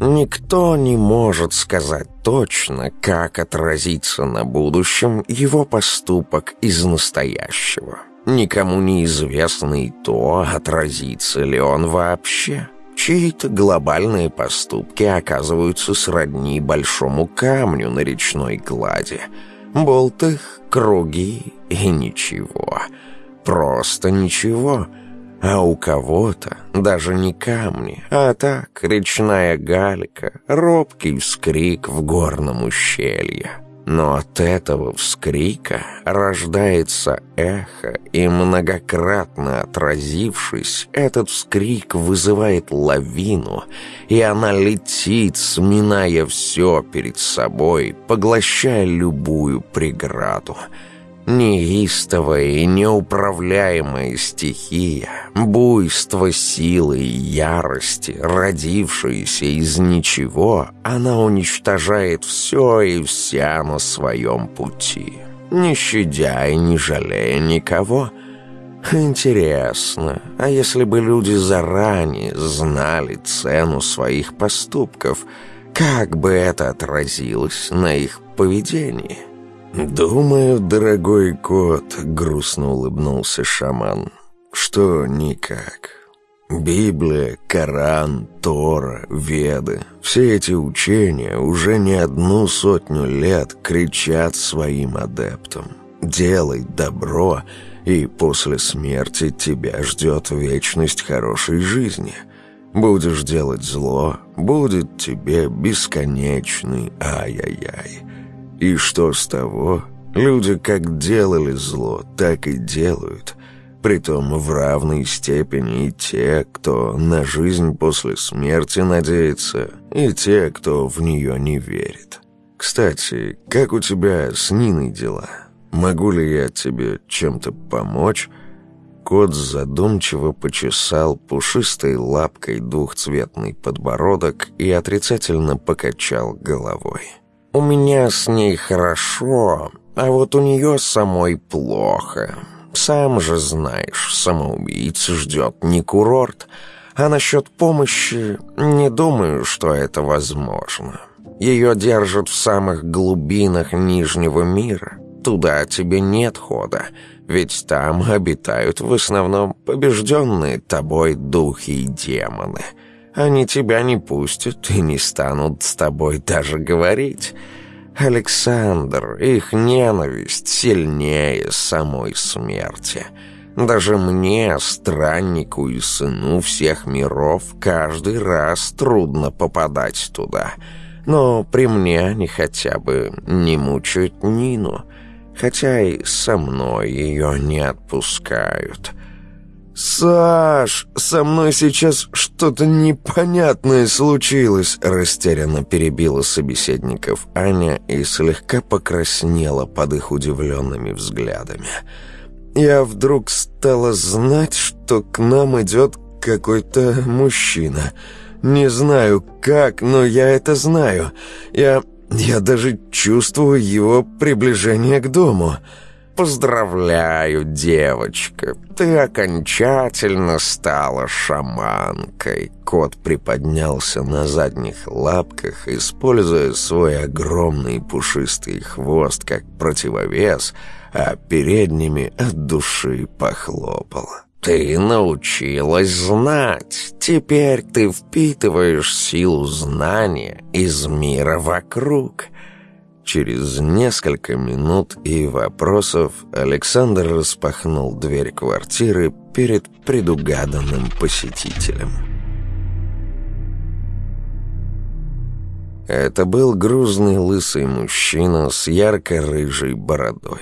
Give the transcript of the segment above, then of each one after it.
Никто не может сказать точно, как отразится на будущем его поступок из настоящего. Никому не известно и то, отразится ли он вообще. Чьи-то глобальные поступки оказываются сродни большому камню на речной глади. Болт их, круги и ничего. Просто ничего — а у кого-то даже не камни, а так речная галька, робкий вскрик в горном ущелье. Но от этого вскрика рождается эхо, и многократно отразившись, этот вскрик вызывает лавину, и она летит, сминая все перед собой, поглощая любую преграду — Неистовая и неуправляемая стихия, буйство силы и ярости, родившаяся из ничего, она уничтожает все и вся на своем пути, не щадя и не жалея никого. Интересно, а если бы люди заранее знали цену своих поступков, как бы это отразилось на их поведении?» «Думаю, дорогой кот», — грустно улыбнулся шаман, — «что никак. Библия, Коран, Тора, Веды — все эти учения уже не одну сотню лет кричат своим адептам. Делай добро, и после смерти тебя ждет вечность хорошей жизни. Будешь делать зло, будет тебе бесконечный ай-яй-яй. И что с того? Люди как делали зло, так и делают. Притом в равной степени и те, кто на жизнь после смерти надеется, и те, кто в нее не верит. Кстати, как у тебя с Ниной дела? Могу ли я тебе чем-то помочь?» Кот задумчиво почесал пушистой лапкой двухцветный подбородок и отрицательно покачал головой. У меня с ней хорошо, а вот у нее самой плохо. Сам же знаешь, самоубийца ждет не курорт, а насчет помощи не думаю, что это возможно. Ее держат в самых глубинах Нижнего мира. Туда тебе нет хода, ведь там обитают в основном побежденные тобой духи и демоны». Они тебя не пустят и не станут с тобой даже говорить. Александр, их ненависть сильнее самой смерти. Даже мне, страннику и сыну всех миров, каждый раз трудно попадать туда. Но при мне они хотя бы не мучают Нину, хотя и со мной ее не отпускают». «Саш, со мной сейчас что-то непонятное случилось», — растерянно перебила собеседников Аня и слегка покраснела под их удивленными взглядами. «Я вдруг стала знать, что к нам идет какой-то мужчина. Не знаю как, но я это знаю. Я... я даже чувствую его приближение к дому». «Поздравляю, девочка, ты окончательно стала шаманкой». Кот приподнялся на задних лапках, используя свой огромный пушистый хвост как противовес, а передними от души похлопал. «Ты научилась знать. Теперь ты впитываешь силу знания из мира вокруг». Через несколько минут и вопросов Александр распахнул дверь квартиры перед предугаданным посетителем. Это был грузный лысый мужчина с ярко-рыжей бородой.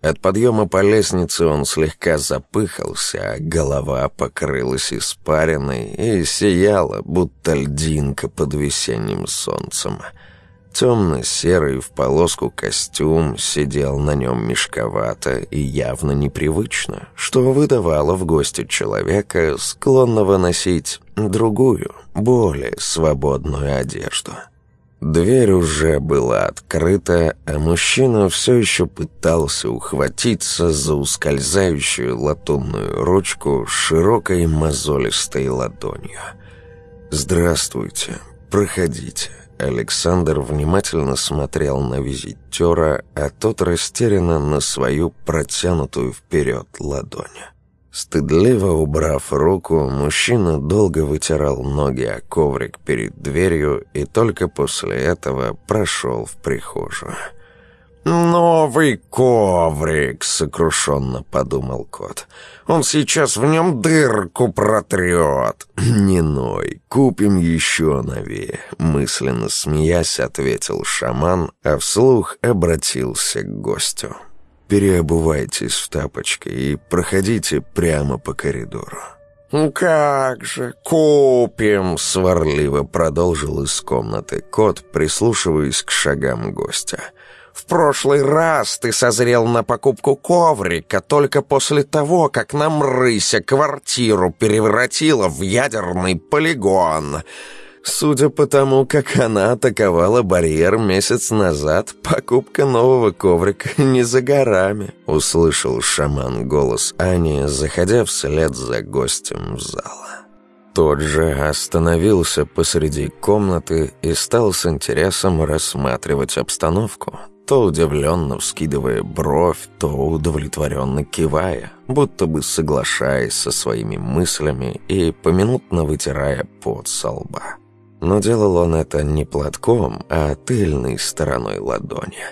От подъема по лестнице он слегка запыхался, а голова покрылась испариной и сияла, будто льдинка под весенним солнцем — Темно-серый в полоску костюм сидел на нем мешковато и явно непривычно, что выдавало в гости человека, склонного носить другую, более свободную одежду. Дверь уже была открыта, а мужчина все еще пытался ухватиться за ускользающую латунную ручку широкой мозолистой ладонью. «Здравствуйте, проходите». Александр внимательно смотрел на визитера, а тот растерянно на свою протянутую вперед ладонь. Стыдливо убрав руку, мужчина долго вытирал ноги о коврик перед дверью и только после этого прошел в прихожую. «Новый коврик», — сокрушенно подумал кот. «Он сейчас в нем дырку протрет». «Не ной, купим еще новее», — мысленно смеясь ответил шаман, а вслух обратился к гостю. «Переобувайтесь в тапочки и проходите прямо по коридору». «Ну «Как же, купим!» — сварливо продолжил из комнаты кот, прислушиваясь к шагам гостя — в прошлый раз ты созрел на покупку коврика только после того, как нам рыся квартиру превратила в ядерный полигон. Судя по тому, как она атаковала барьер месяц назад, покупка нового коврика не за горами», — услышал шаман голос Ани, заходя вслед за гостем в зал. Тот же остановился посреди комнаты и стал с интересом рассматривать обстановку — то удивленно вскидывая бровь, то удовлетворенно кивая, будто бы соглашаясь со своими мыслями и поминутно вытирая пот со лба. Но делал он это не платком, а тыльной стороной ладони.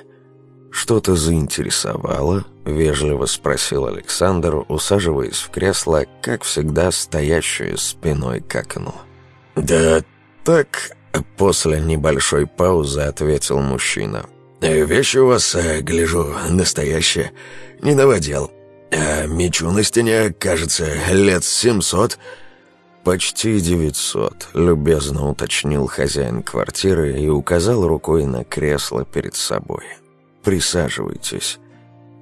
«Что-то заинтересовало?» – вежливо спросил Александр, усаживаясь в кресло, как всегда стоящее спиной к окну. «Да так...» – после небольшой паузы ответил мужчина. «Вещи у вас, э, гляжу, настоящие. Не новодел. А э, мечу на стене, кажется, лет семьсот». «Почти девятьсот», — любезно уточнил хозяин квартиры и указал рукой на кресло перед собой. «Присаживайтесь».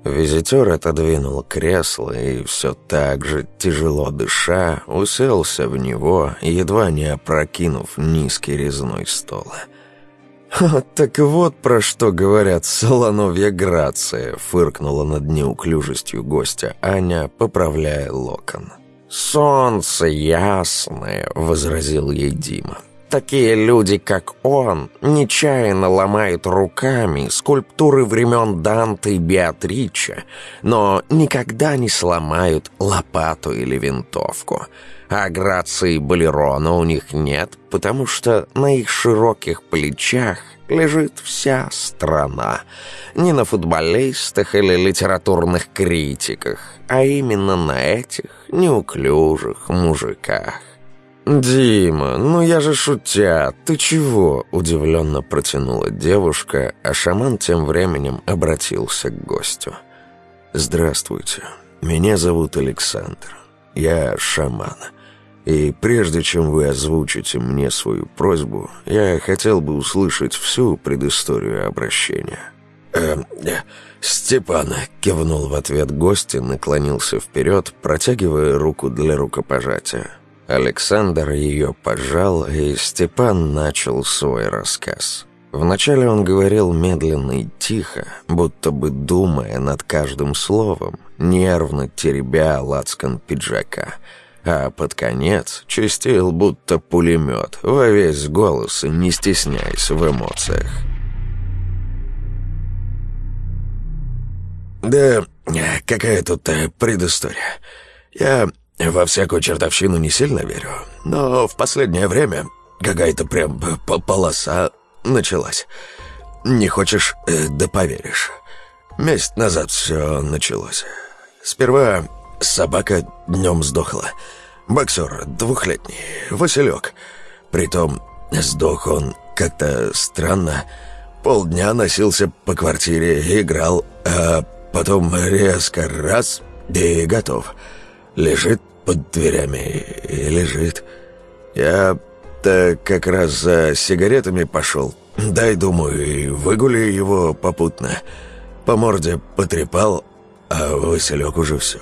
Визитер отодвинул кресло и все так же, тяжело дыша, уселся в него, едва не опрокинув низкий резной стол. «Визитер» «Так вот про что говорят солоновья грация», — фыркнула над неуклюжестью гостя Аня, поправляя локон. «Солнце ясное», — возразил ей Дима. «Такие люди, как он, нечаянно ломают руками скульптуры времен Данте и Беатрича, но никогда не сломают лопату или винтовку» а грации Балерона у них нет, потому что на их широких плечах лежит вся страна. Не на футболистах или литературных критиках, а именно на этих неуклюжих мужиках. «Дима, ну я же шутя, ты чего?» – удивленно протянула девушка, а шаман тем временем обратился к гостю. «Здравствуйте, меня зовут Александр, я шаман». И прежде чем вы озвучите мне свою просьбу, я хотел бы услышать всю предысторию обращения». «Эм, э, Степан», — кивнул в ответ гость и наклонился вперед, протягивая руку для рукопожатия. Александр ее пожал, и Степан начал свой рассказ. Вначале он говорил медленно и тихо, будто бы думая над каждым словом, нервно теребя лацкан пиджака — а под конец чистил будто пулемет, во весь голос, не стесняясь в эмоциях. «Да какая тут э, предыстория? Я во всякую чертовщину не сильно верю, но в последнее время какая-то прям полоса началась. Не хочешь, э, да поверишь. Месяц назад все началось. Сперва собака днем сдохла. Боксер двухлетний, Василек. Притом сдох он как-то странно. Полдня носился по квартире, играл, а потом резко раз и готов. Лежит под дверями и лежит. Я-то как раз за сигаретами пошел. Дай, думаю, и выгули его попутно. По морде потрепал, а Василек уже все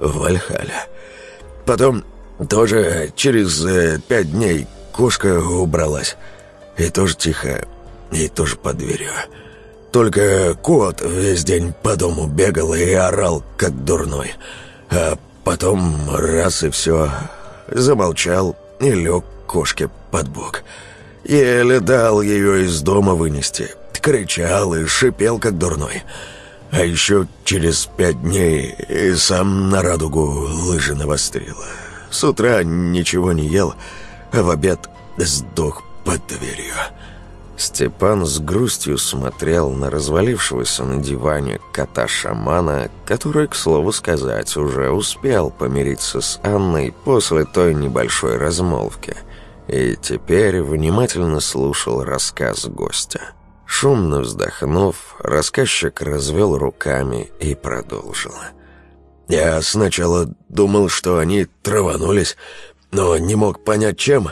в Вальхаля. Потом тоже через э, пять дней кошка убралась. И тоже тихо, и тоже под дверью. Только кот весь день по дому бегал и орал, как дурной. А потом раз и все. Замолчал и лег кошке под бок. Еле дал ее из дома вынести. Кричал и шипел, как дурной. А еще через пять дней и сам на радугу лыжи навострил. С утра ничего не ел, а в обед сдох под дверью. Степан с грустью смотрел на развалившегося на диване кота-шамана, который, к слову сказать, уже успел помириться с Анной после той небольшой размолвки, и теперь внимательно слушал рассказ гостя. Шумно вздохнув, рассказчик развел руками и продолжил. «Я сначала думал, что они траванулись, но не мог понять, чем.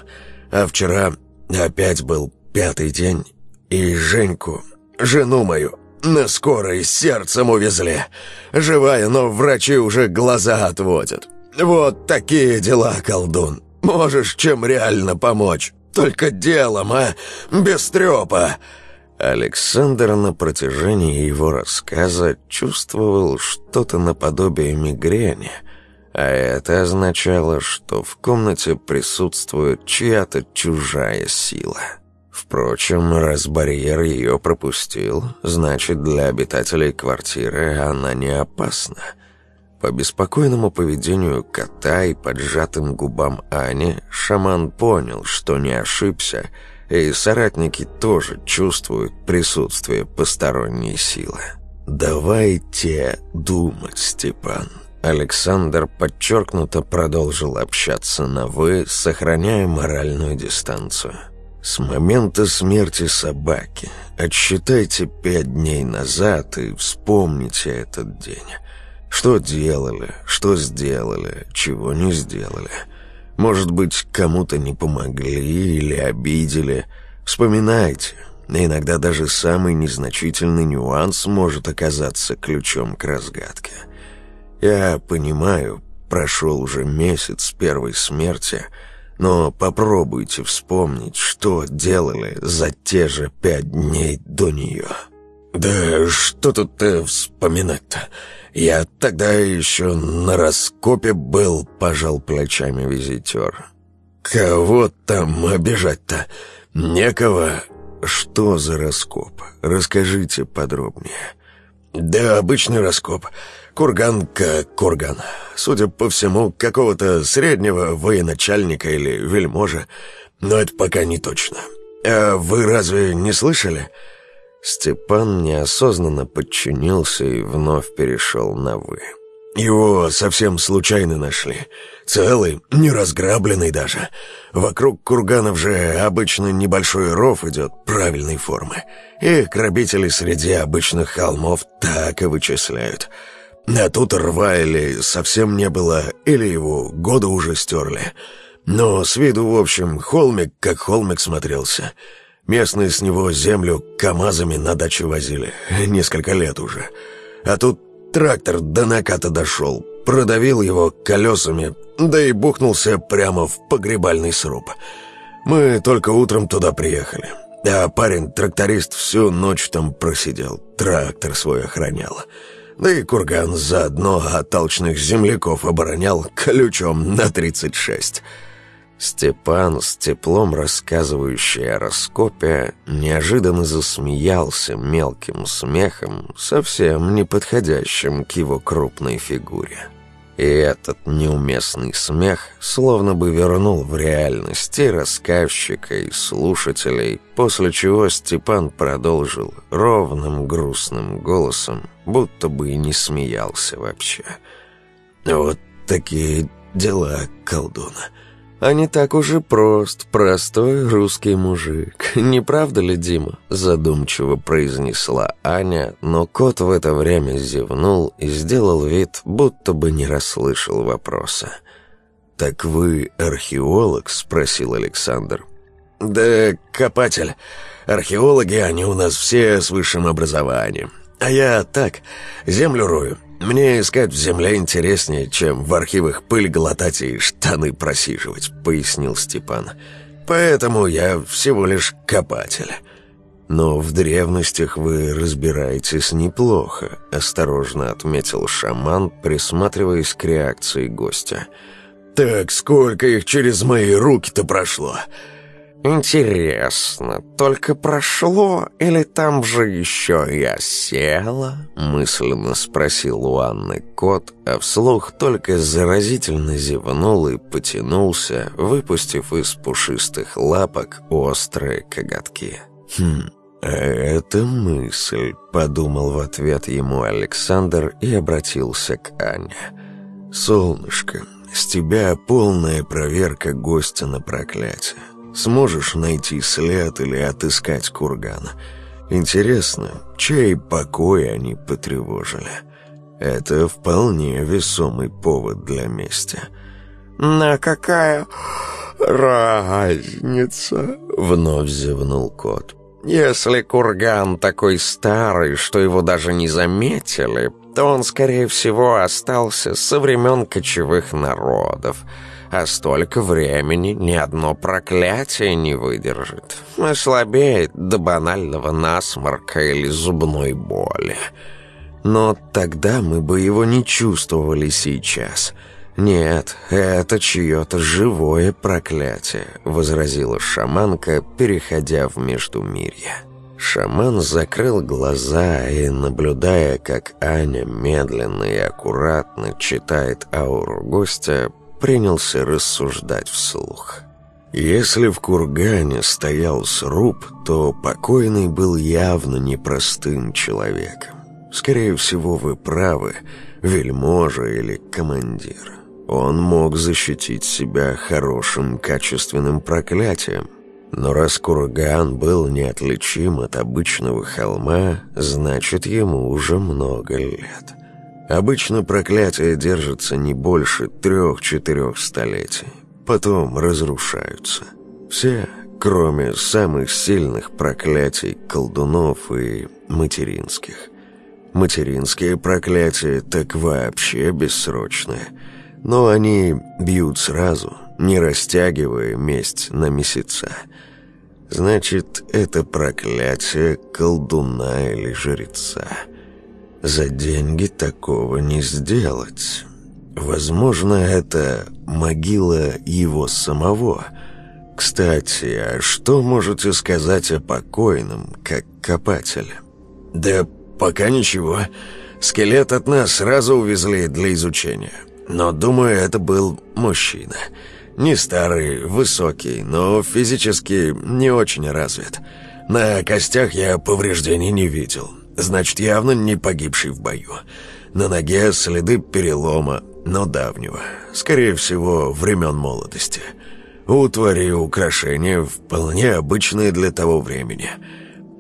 А вчера опять был пятый день, и Женьку, жену мою, на скорой сердцем увезли. Живая, но врачи уже глаза отводят. Вот такие дела, колдун. Можешь чем реально помочь? Только делом, а? Без трепа!» Александр на протяжении его рассказа чувствовал что-то наподобие мигрени, а это означало, что в комнате присутствует чья-то чужая сила. Впрочем, раз барьер ее пропустил, значит, для обитателей квартиры она не опасна. По беспокойному поведению кота и поджатым губам Ани шаман понял, что не ошибся – и соратники тоже чувствуют присутствие посторонней силы. «Давайте думать, Степан». Александр подчеркнуто продолжил общаться на «вы», сохраняя моральную дистанцию. «С момента смерти собаки отсчитайте пять дней назад и вспомните этот день. Что делали, что сделали, чего не сделали». Может быть, кому-то не помогли или обидели. Вспоминайте. Иногда даже самый незначительный нюанс может оказаться ключом к разгадке. Я понимаю, прошел уже месяц первой смерти, но попробуйте вспомнить, что делали за те же пять дней до нее. «Да что тут вспоминать-то?» «Я тогда еще на раскопе был», — пожал плечами визитер. «Кого там обижать-то? Некого?» «Что за раскоп? Расскажите подробнее». «Да обычный раскоп. Курган как курган. Судя по всему, какого-то среднего военачальника или вельможа. Но это пока не точно. А вы разве не слышали?» Степан неосознанно подчинился и вновь перешел на «вы». Его совсем случайно нашли. Целый, не разграбленный даже. Вокруг курганов же обычно небольшой ров идет правильной формы. Их грабители среди обычных холмов так и вычисляют. А тут рва или совсем не было, или его года уже стерли. Но с виду, в общем, холмик как холмик смотрелся. Местные с него землю камазами на дачу возили. Несколько лет уже. А тут трактор до наката дошел. Продавил его колесами, да и бухнулся прямо в погребальный сруб. Мы только утром туда приехали. А парень-тракторист всю ночь там просидел. Трактор свой охранял. Да и курган заодно от толчных земляков оборонял ключом на 36. Степан, с теплом рассказывающий о раскопе, неожиданно засмеялся мелким смехом, совсем не подходящим к его крупной фигуре. И этот неуместный смех словно бы вернул в реальности рассказчика и слушателей, после чего Степан продолжил ровным грустным голосом, будто бы и не смеялся вообще. «Вот такие дела колдуна». А не так уже прост, простой русский мужик. Не правда ли, Дима?» Задумчиво произнесла Аня, но кот в это время зевнул и сделал вид, будто бы не расслышал вопроса. «Так вы археолог?» — спросил Александр. «Да копатель. Археологи, они у нас все с высшим образованием. А я так, землю рою. «Мне искать в земле интереснее, чем в архивах пыль глотать и штаны просиживать», — пояснил Степан. «Поэтому я всего лишь копатель». «Но в древностях вы разбираетесь неплохо», — осторожно отметил шаман, присматриваясь к реакции гостя. «Так сколько их через мои руки-то прошло? «Интересно, только прошло или там же еще я села? Мысленно спросил у Анны кот, а вслух только заразительно зевнул и потянулся, выпустив из пушистых лапок острые коготки. «Хм, «Это мысль», — подумал в ответ ему Александр и обратился к Ане. «Солнышко, с тебя полная проверка гостя на проклятие. Сможешь найти след или отыскать курган? Интересно, чей покой они потревожили? Это вполне весомый повод для мести. «На какая разница?» — вновь зевнул кот. «Если курган такой старый, что его даже не заметили, то он, скорее всего, остался со времен кочевых народов» а столько времени ни одно проклятие не выдержит. Ослабеет до банального насморка или зубной боли. Но тогда мы бы его не чувствовали сейчас. Нет, это чье-то живое проклятие, возразила шаманка, переходя в междумирье. Шаман закрыл глаза и, наблюдая, как Аня медленно и аккуратно читает ауру гостя, принялся рассуждать вслух. Если в кургане стоял сруб, то покойный был явно непростым человеком. Скорее всего, вы правы, вельможа или командир. Он мог защитить себя хорошим качественным проклятием. Но раз курган был неотличим от обычного холма, значит, ему уже много лет. Обычно проклятия держатся не больше трех-четырех столетий. Потом разрушаются. Все, кроме самых сильных проклятий колдунов и материнских. Материнские проклятия так вообще бессрочные. Но они бьют сразу, не растягивая месть на месяца. Значит, это проклятие колдуна или жреца – за деньги такого не сделать. Возможно, это могила его самого. Кстати, а что можете сказать о покойном, как копатель? Да пока ничего. Скелет от нас сразу увезли для изучения. Но, думаю, это был мужчина. Не старый, высокий, но физически не очень развит. На костях я повреждений не видел значит, явно не погибший в бою. На ноге следы перелома, но давнего. Скорее всего, времен молодости. Утвари и украшения вполне обычные для того времени.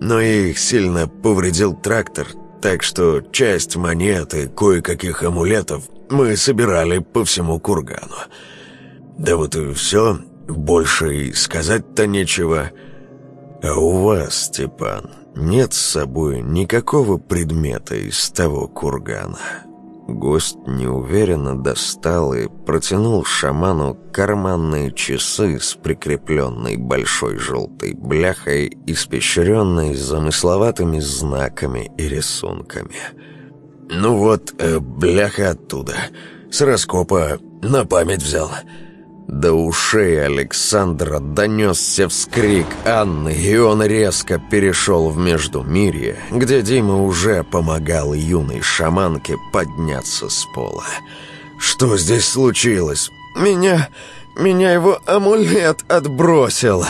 Но их сильно повредил трактор, так что часть монет и кое-каких амулетов мы собирали по всему кургану. Да вот и все, больше и сказать-то нечего. А у вас, Степан, нет с собой никакого предмета из того кургана. Гость неуверенно достал и протянул шаману карманные часы с прикрепленной большой желтой бляхой, испещренной замысловатыми знаками и рисунками. «Ну вот, э, бляха оттуда. С раскопа на память взял». До ушей Александра донесся вскрик Анны, и он резко перешел в Междумирье, где Дима уже помогал юной шаманке подняться с пола. «Что здесь случилось?» «Меня... меня его амулет отбросил!»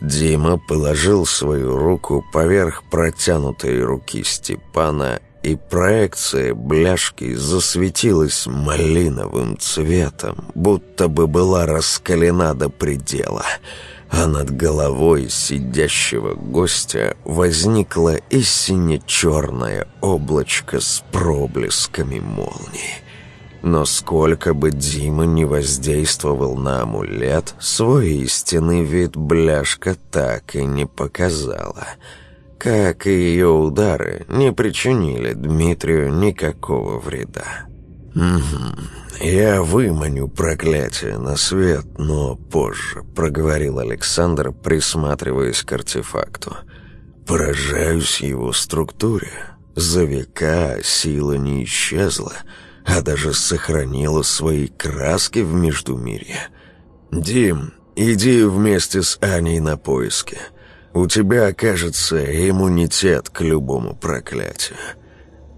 Дима положил свою руку поверх протянутой руки Степана и проекция бляшки засветилась малиновым цветом, будто бы была раскалена до предела, а над головой сидящего гостя возникло и сине-черное облачко с проблесками молнии. Но сколько бы Дима не воздействовал на амулет, свой истинный вид бляшка так и не показала — как и ее удары, не причинили Дмитрию никакого вреда. «Угу. Я выманю проклятие на свет, но позже», — проговорил Александр, присматриваясь к артефакту. «Поражаюсь его структуре. За века сила не исчезла, а даже сохранила свои краски в Междумирье. Дим, иди вместе с Аней на поиски» у тебя окажется иммунитет к любому проклятию».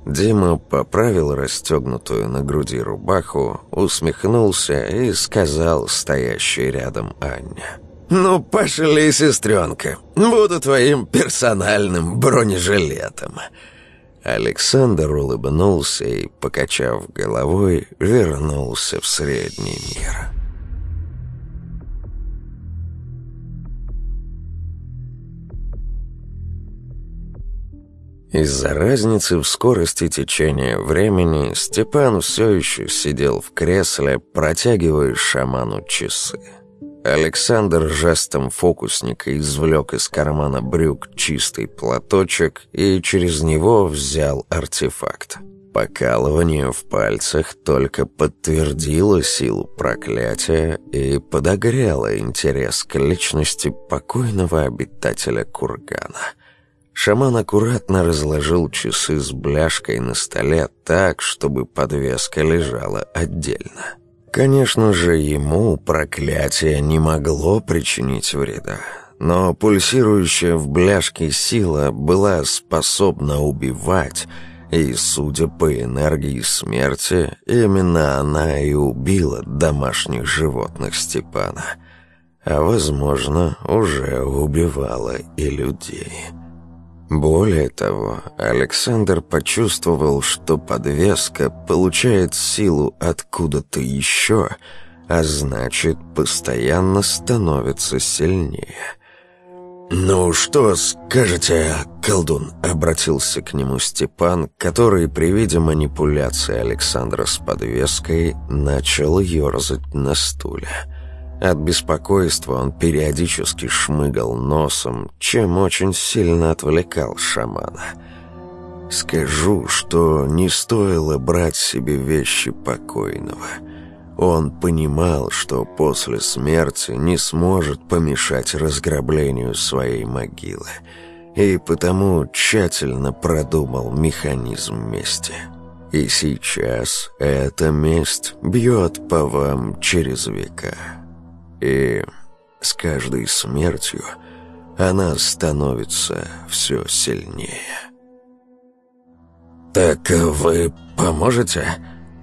Дима поправил расстегнутую на груди рубаху, усмехнулся и сказал стоящей рядом Анне. «Ну, пошли, сестренка, буду твоим персональным бронежилетом». Александр улыбнулся и, покачав головой, вернулся в средний мир. Из-за разницы в скорости течения времени Степан все еще сидел в кресле, протягивая шаману часы. Александр жестом фокусника извлек из кармана брюк чистый платочек и через него взял артефакт. Покалывание в пальцах только подтвердило силу проклятия и подогрело интерес к личности покойного обитателя кургана – Шаман аккуратно разложил часы с бляшкой на столе так, чтобы подвеска лежала отдельно. Конечно же, ему проклятие не могло причинить вреда, но пульсирующая в бляшке сила была способна убивать, и, судя по энергии смерти, именно она и убила домашних животных Степана, а, возможно, уже убивала и людей». Более того, Александр почувствовал, что подвеска получает силу откуда-то еще, а значит, постоянно становится сильнее. «Ну что скажете, колдун?» — обратился к нему Степан, который при виде манипуляции Александра с подвеской начал ерзать на стуле. От беспокойства он периодически шмыгал носом, чем очень сильно отвлекал шамана. «Скажу, что не стоило брать себе вещи покойного». Он понимал, что после смерти не сможет помешать разграблению своей могилы, и потому тщательно продумал механизм мести. И сейчас эта месть бьет по вам через века». И с каждой смертью она становится все сильнее. «Так вы поможете?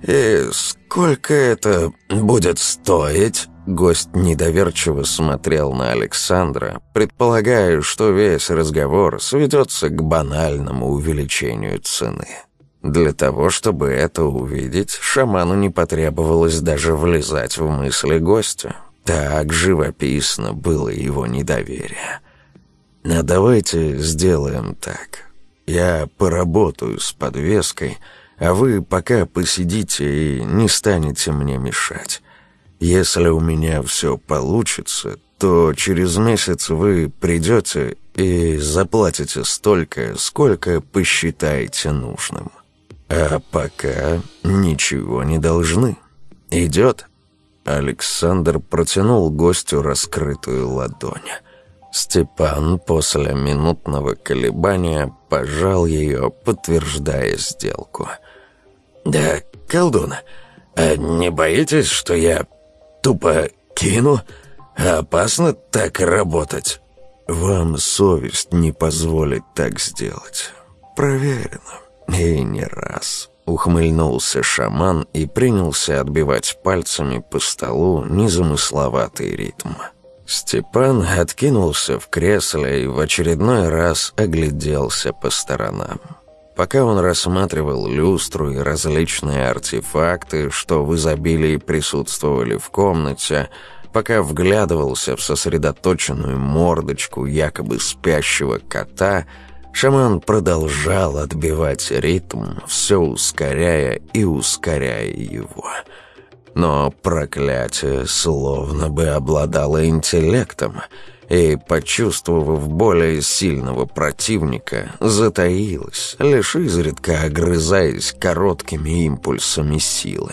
И сколько это будет стоить?» Гость недоверчиво смотрел на Александра, предполагая, что весь разговор сведется к банальному увеличению цены. Для того, чтобы это увидеть, шаману не потребовалось даже влезать в мысли гостя. Так живописно было его недоверие. Но давайте сделаем так. Я поработаю с подвеской, а вы пока посидите и не станете мне мешать. Если у меня все получится, то через месяц вы придете и заплатите столько, сколько посчитаете нужным. А пока ничего не должны. Идет?» Александр протянул гостю раскрытую ладонь. Степан после минутного колебания пожал ее, подтверждая сделку. «Да, колдун, а не боитесь, что я тупо кину? Опасно так работать?» «Вам совесть не позволит так сделать. Проверено. И не раз». Ухмыльнулся шаман и принялся отбивать пальцами по столу незамысловатый ритм. Степан откинулся в кресле и в очередной раз огляделся по сторонам. Пока он рассматривал люстру и различные артефакты, что в изобилии присутствовали в комнате, пока вглядывался в сосредоточенную мордочку якобы спящего кота – Шаман продолжал отбивать ритм, все ускоряя и ускоряя его. Но проклятие словно бы обладало интеллектом, и, почувствовав более сильного противника, затаилось, лишь изредка огрызаясь короткими импульсами силы.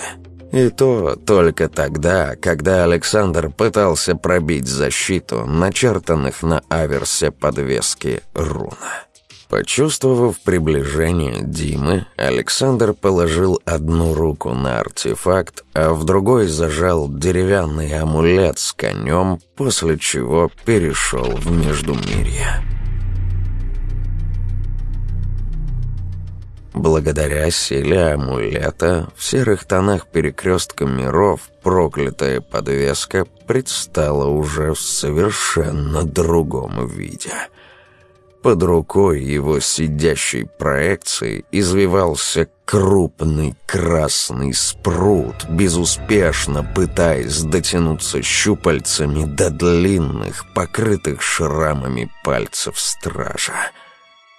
И то только тогда, когда Александр пытался пробить защиту начертанных на аверсе подвески руна. Почувствовав приближение Димы, Александр положил одну руку на артефакт, а в другой зажал деревянный амулет с конем, после чего перешел в Междумирье. Благодаря силе амулета в серых тонах перекрестка миров проклятая подвеска предстала уже в совершенно другом виде – под рукой его сидящей проекции извивался крупный красный спрут, безуспешно пытаясь дотянуться щупальцами до длинных, покрытых шрамами пальцев стража.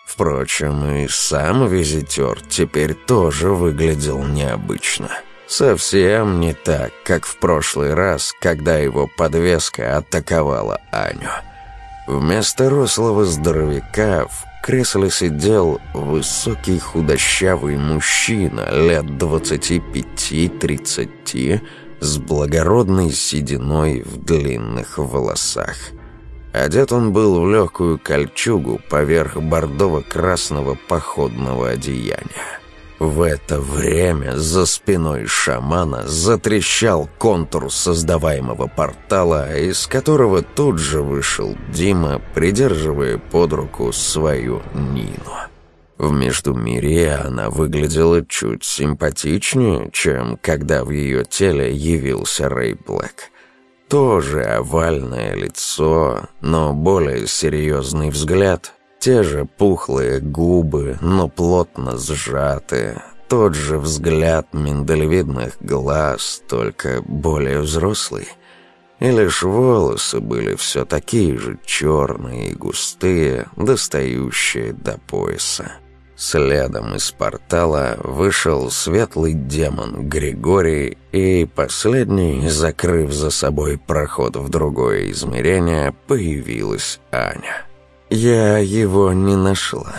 Впрочем, и сам визитер теперь тоже выглядел необычно. Совсем не так, как в прошлый раз, когда его подвеска атаковала Аню. Вместо рослого здоровяка в кресле сидел высокий худощавый мужчина лет 25-30 с благородной сединой в длинных волосах. Одет он был в легкую кольчугу поверх бордово-красного походного одеяния. В это время за спиной шамана затрещал контур создаваемого портала, из которого тут же вышел Дима, придерживая под руку свою Нину. В Междумирье она выглядела чуть симпатичнее, чем когда в ее теле явился Рэй Блэк. Тоже овальное лицо, но более серьезный взгляд — те же пухлые губы, но плотно сжатые. Тот же взгляд миндалевидных глаз, только более взрослый. И лишь волосы были все такие же черные и густые, достающие до пояса. Следом из портала вышел светлый демон Григорий, и последний, закрыв за собой проход в другое измерение, появилась Аня. Я его не нашла.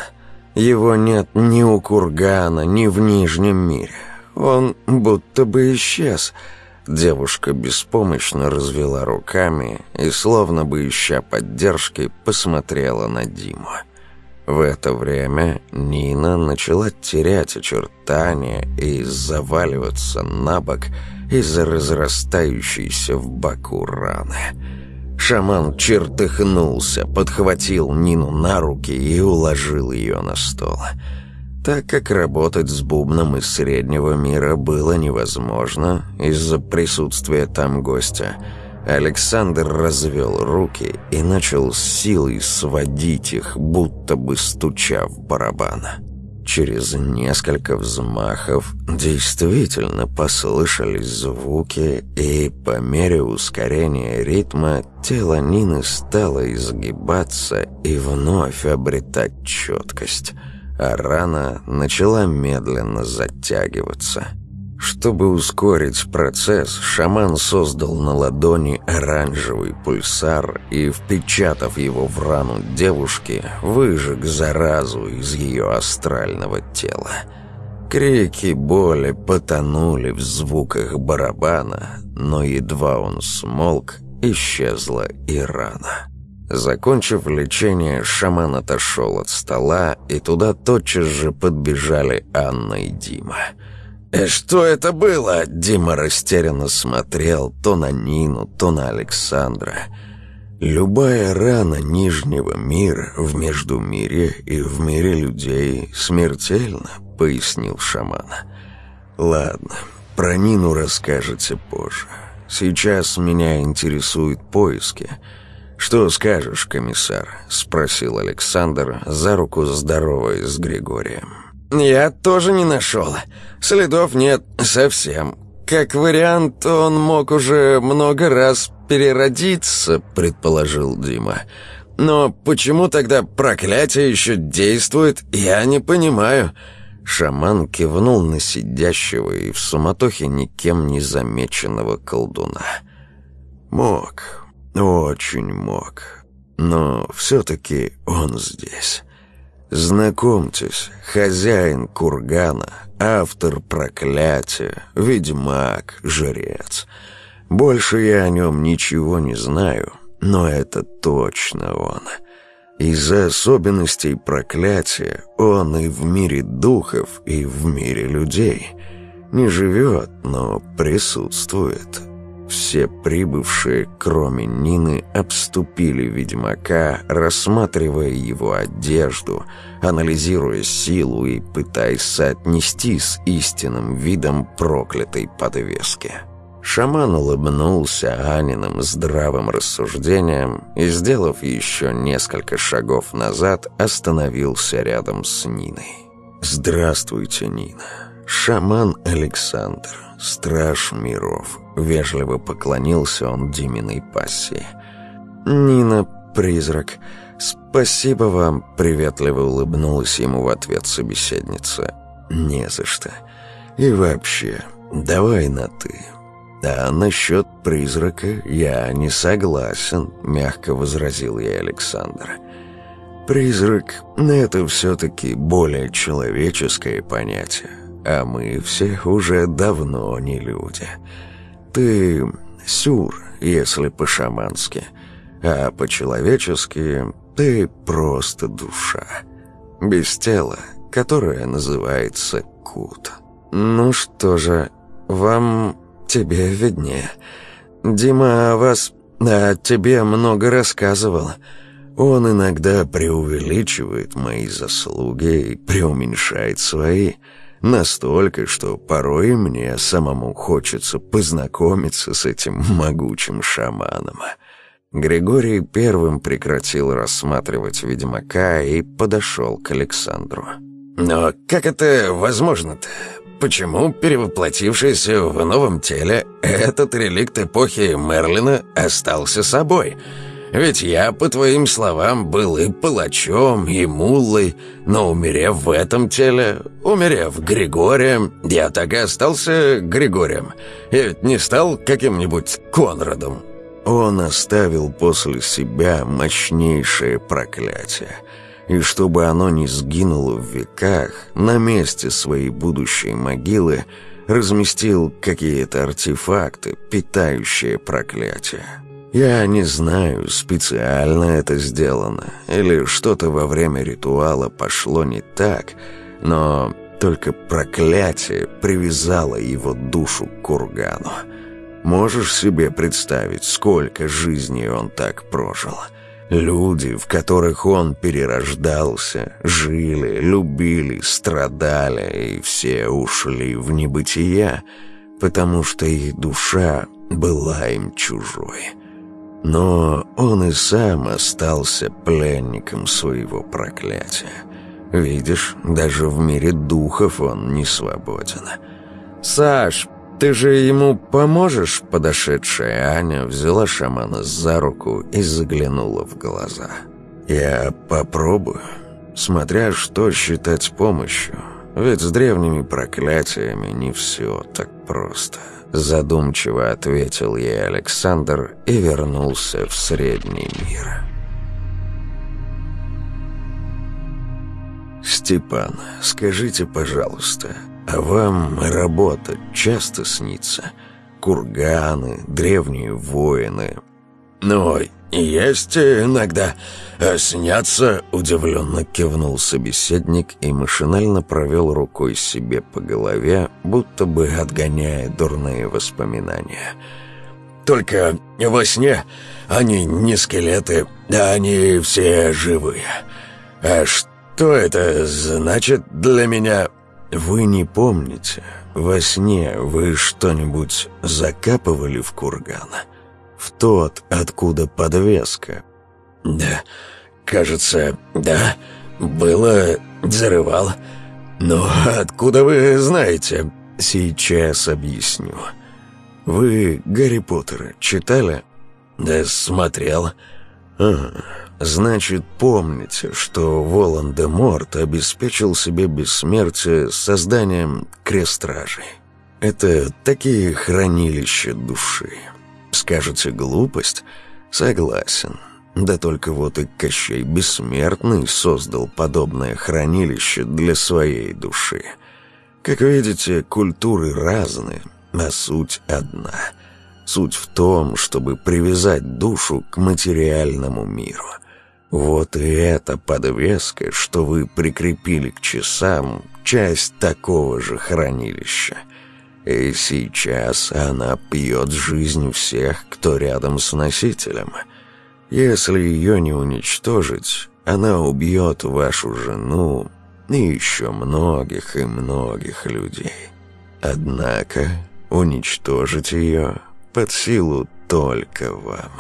Его нет ни у кургана, ни в Нижнем мире. Он будто бы исчез. Девушка беспомощно развела руками и, словно бы ища поддержки, посмотрела на Диму. В это время Нина начала терять очертания и заваливаться на бок из-за разрастающейся в боку раны – Шаман чертыхнулся, подхватил Нину на руки и уложил ее на стол. Так как работать с бубном из среднего мира было невозможно из-за присутствия там гостя, Александр развел руки и начал с силой сводить их, будто бы стуча в барабана. Через несколько взмахов действительно послышались звуки, и по мере ускорения ритма тело Нины стало изгибаться и вновь обретать четкость, а рана начала медленно затягиваться – чтобы ускорить процесс, шаман создал на ладони оранжевый пульсар и, впечатав его в рану девушки, выжег заразу из ее астрального тела. Крики боли потонули в звуках барабана, но едва он смолк, исчезла и рана. Закончив лечение, шаман отошел от стола, и туда тотчас же подбежали Анна и Дима – «Что это было?» Дима растерянно смотрел то на Нину, то на Александра. Любая рана Нижнего мира в Междумире и в мире людей смертельна, пояснил шаман. Ладно, про Нину расскажете позже. Сейчас меня интересуют поиски. Что скажешь, комиссар? Спросил Александр, за руку здоровой с Григорием. «Я тоже не нашел. Следов нет совсем. Как вариант, он мог уже много раз переродиться», — предположил Дима. «Но почему тогда проклятие еще действует, я не понимаю». Шаман кивнул на сидящего и в суматохе никем не замеченного колдуна. «Мог, очень мог, но все-таки он здесь». Знакомьтесь, хозяин кургана, автор проклятия, ведьмак, жрец. Больше я о нем ничего не знаю, но это точно он. Из-за особенностей проклятия он и в мире духов, и в мире людей. Не живет, но присутствует» все прибывшие, кроме Нины, обступили ведьмака, рассматривая его одежду, анализируя силу и пытаясь соотнести с истинным видом проклятой подвески. Шаман улыбнулся Аниным здравым рассуждением и, сделав еще несколько шагов назад, остановился рядом с Ниной. «Здравствуйте, Нина». «Шаман Александр, страж миров», — вежливо поклонился он Диминой пассии. «Нина, призрак, спасибо вам», — приветливо улыбнулась ему в ответ собеседница. «Не за что. И вообще, давай на «ты». «Да, насчет призрака я не согласен», — мягко возразил ей Александр. «Призрак — это все-таки более человеческое понятие. А мы все уже давно не люди. Ты сюр, если по-шамански, а по-человечески ты просто душа. Без тела, которое называется кут. Ну что же, вам... тебе виднее. Дима о вас... о тебе много рассказывал. Он иногда преувеличивает мои заслуги и преуменьшает свои... Настолько, что порой мне самому хочется познакомиться с этим могучим шаманом. Григорий первым прекратил рассматривать ведьмака и подошел к Александру. «Но как это возможно-то? Почему перевоплотившийся в новом теле этот реликт эпохи Мерлина остался собой?» Ведь я, по твоим словам, был и палачом, и мулой, но умерев в этом теле, умерев Григорием, я так и остался Григорием. Я ведь не стал каким-нибудь Конрадом». Он оставил после себя мощнейшее проклятие. И чтобы оно не сгинуло в веках, на месте своей будущей могилы разместил какие-то артефакты, питающие проклятие. Я не знаю, специально это сделано, или что-то во время ритуала пошло не так, но только проклятие привязало его душу к кургану. Можешь себе представить, сколько жизней он так прожил? Люди, в которых он перерождался, жили, любили, страдали, и все ушли в небытие, потому что их душа была им чужой». Но он и сам остался пленником своего проклятия. Видишь, даже в мире духов он не свободен. «Саш, ты же ему поможешь?» Подошедшая Аня взяла шамана за руку и заглянула в глаза. «Я попробую, смотря что считать помощью, ведь с древними проклятиями не все так просто». Задумчиво ответил ей Александр и вернулся в средний мир. «Степан, скажите, пожалуйста, а вам работа часто снится? Курганы, древние воины? Ну, «Есть иногда. «Э, а снятся?» — удивленно кивнул собеседник и машинально провел рукой себе по голове, будто бы отгоняя дурные воспоминания. «Только во сне они не скелеты, да они все живые. А что это значит для меня?» «Вы не помните, во сне вы что-нибудь закапывали в кургана?» в тот, откуда подвеска. «Да, кажется, да, было, зарывал. Но откуда вы знаете?» «Сейчас объясню. Вы Гарри Поттера читали?» «Да смотрел». «А, значит, помните, что Волан-де-Морт обеспечил себе бессмертие созданием крестражей. Это такие хранилища души». Скажете глупость? Согласен. Да только вот и Кощей Бессмертный создал подобное хранилище для своей души. Как видите, культуры разные, а суть одна. Суть в том, чтобы привязать душу к материальному миру. Вот и эта подвеска, что вы прикрепили к часам, часть такого же хранилища — и сейчас она пьет жизнь всех, кто рядом с носителем. Если ее не уничтожить, она убьет вашу жену и еще многих и многих людей. Однако уничтожить ее под силу только вам.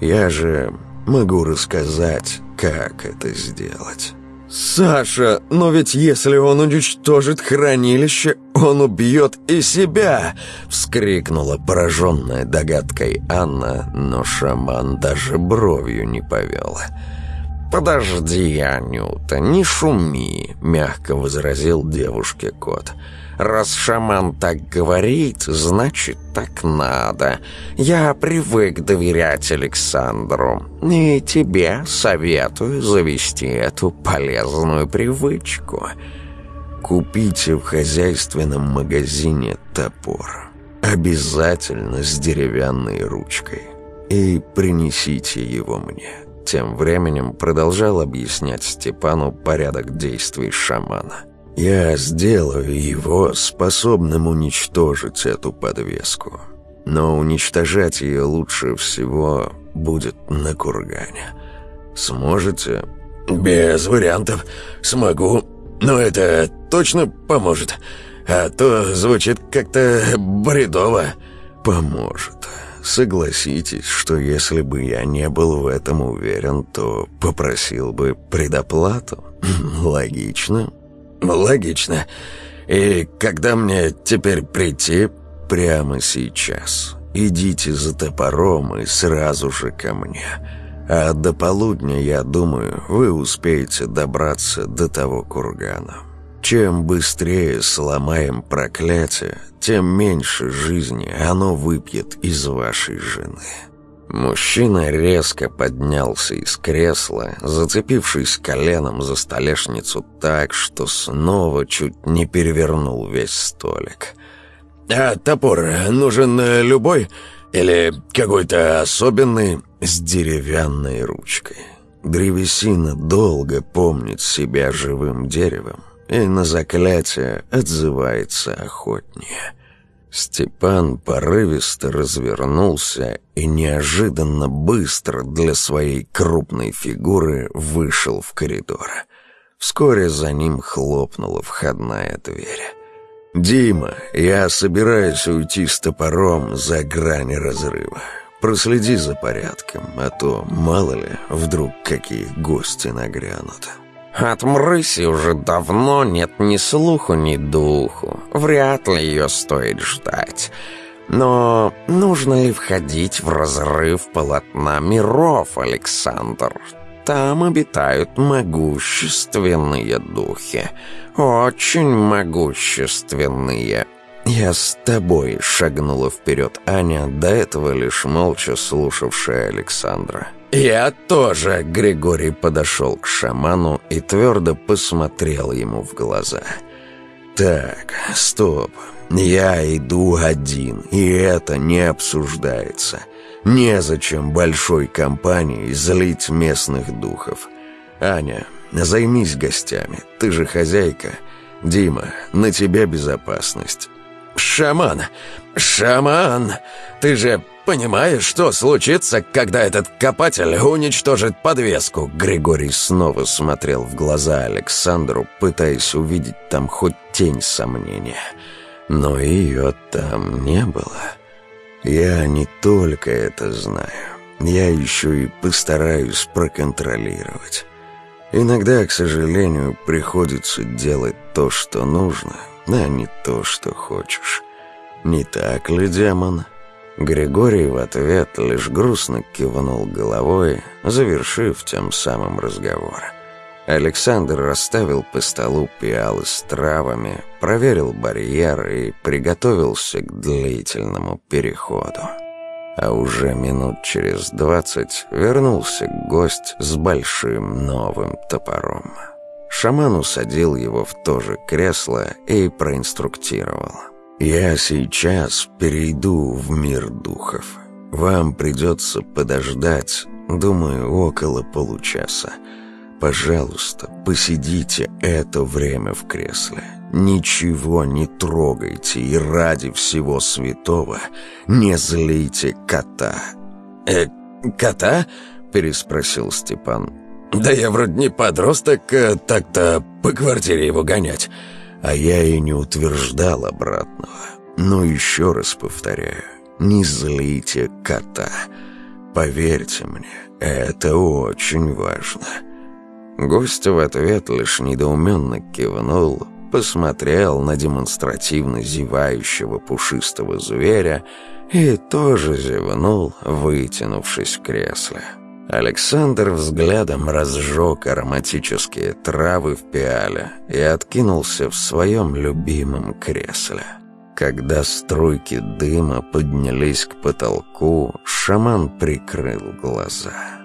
Я же могу рассказать, как это сделать». «Саша, но ведь если он уничтожит хранилище, он убьет и себя!» Вскрикнула пораженная догадкой Анна, но шаман даже бровью не повела. «Саша, «Подожди, Анюта, не шуми», — мягко возразил девушке кот. «Раз шаман так говорит, значит, так надо. Я привык доверять Александру. И тебе советую завести эту полезную привычку. Купите в хозяйственном магазине топор. Обязательно с деревянной ручкой. И принесите его мне» тем временем продолжал объяснять Степану порядок действий шамана. «Я сделаю его способным уничтожить эту подвеску. Но уничтожать ее лучше всего будет на кургане. Сможете?» «Без вариантов. Смогу. Но это точно поможет. А то звучит как-то бредово». «Поможет». Согласитесь, что если бы я не был в этом уверен, то попросил бы предоплату. Логично? Логично. И когда мне теперь прийти? Прямо сейчас. Идите за топором и сразу же ко мне. А до полудня, я думаю, вы успеете добраться до того кургана». Чем быстрее сломаем проклятие, тем меньше жизни оно выпьет из вашей жены». Мужчина резко поднялся из кресла, зацепившись коленом за столешницу так, что снова чуть не перевернул весь столик. «А топор нужен э, любой или какой-то особенный?» «С деревянной ручкой». Древесина долго помнит себя живым деревом, и на заклятие отзывается охотнее. Степан порывисто развернулся и неожиданно быстро для своей крупной фигуры вышел в коридор. Вскоре за ним хлопнула входная дверь. «Дима, я собираюсь уйти с топором за грани разрыва. Проследи за порядком, а то, мало ли, вдруг какие гости нагрянут». От Мрыси уже давно нет ни слуху, ни духу. Вряд ли ее стоит ждать. Но нужно ли входить в разрыв полотна миров, Александр? Там обитают могущественные духи. Очень могущественные. Я с тобой шагнула вперед Аня, до этого лишь молча слушавшая Александра. «Я тоже!» — Григорий подошел к шаману и твердо посмотрел ему в глаза. «Так, стоп. Я иду один, и это не обсуждается. Незачем большой компании злить местных духов. Аня, займись гостями, ты же хозяйка. Дима, на тебя безопасность». «Шаман! Шаман! Ты же понимаешь, что случится, когда этот копатель уничтожит подвеску?» Григорий снова смотрел в глаза Александру, пытаясь увидеть там хоть тень сомнения. Но ее там не было. «Я не только это знаю. Я еще и постараюсь проконтролировать». Иногда, к сожалению, приходится делать то, что нужно – а не то, что хочешь. Не так ли, демон?» Григорий в ответ лишь грустно кивнул головой, завершив тем самым разговор. Александр расставил по столу пиалы с травами, проверил барьер и приготовился к длительному переходу. А уже минут через двадцать вернулся гость с большим новым топором. Шаман усадил его в то же кресло и проинструктировал. «Я сейчас перейду в мир духов. Вам придется подождать, думаю, около получаса. Пожалуйста, посидите это время в кресле. Ничего не трогайте и ради всего святого не злите кота». «Э, кота?» – переспросил Степан. Да я вроде не подросток, а так-то по квартире его гонять. А я и не утверждал обратного. Но еще раз повторяю, не злите кота. Поверьте мне, это очень важно. Гость в ответ лишь недоуменно кивнул, посмотрел на демонстративно зевающего пушистого зверя и тоже зевнул, вытянувшись в кресле. Александр взглядом разжег ароматические травы в пиале и откинулся в своем любимом кресле. Когда струйки дыма поднялись к потолку, шаман прикрыл глаза.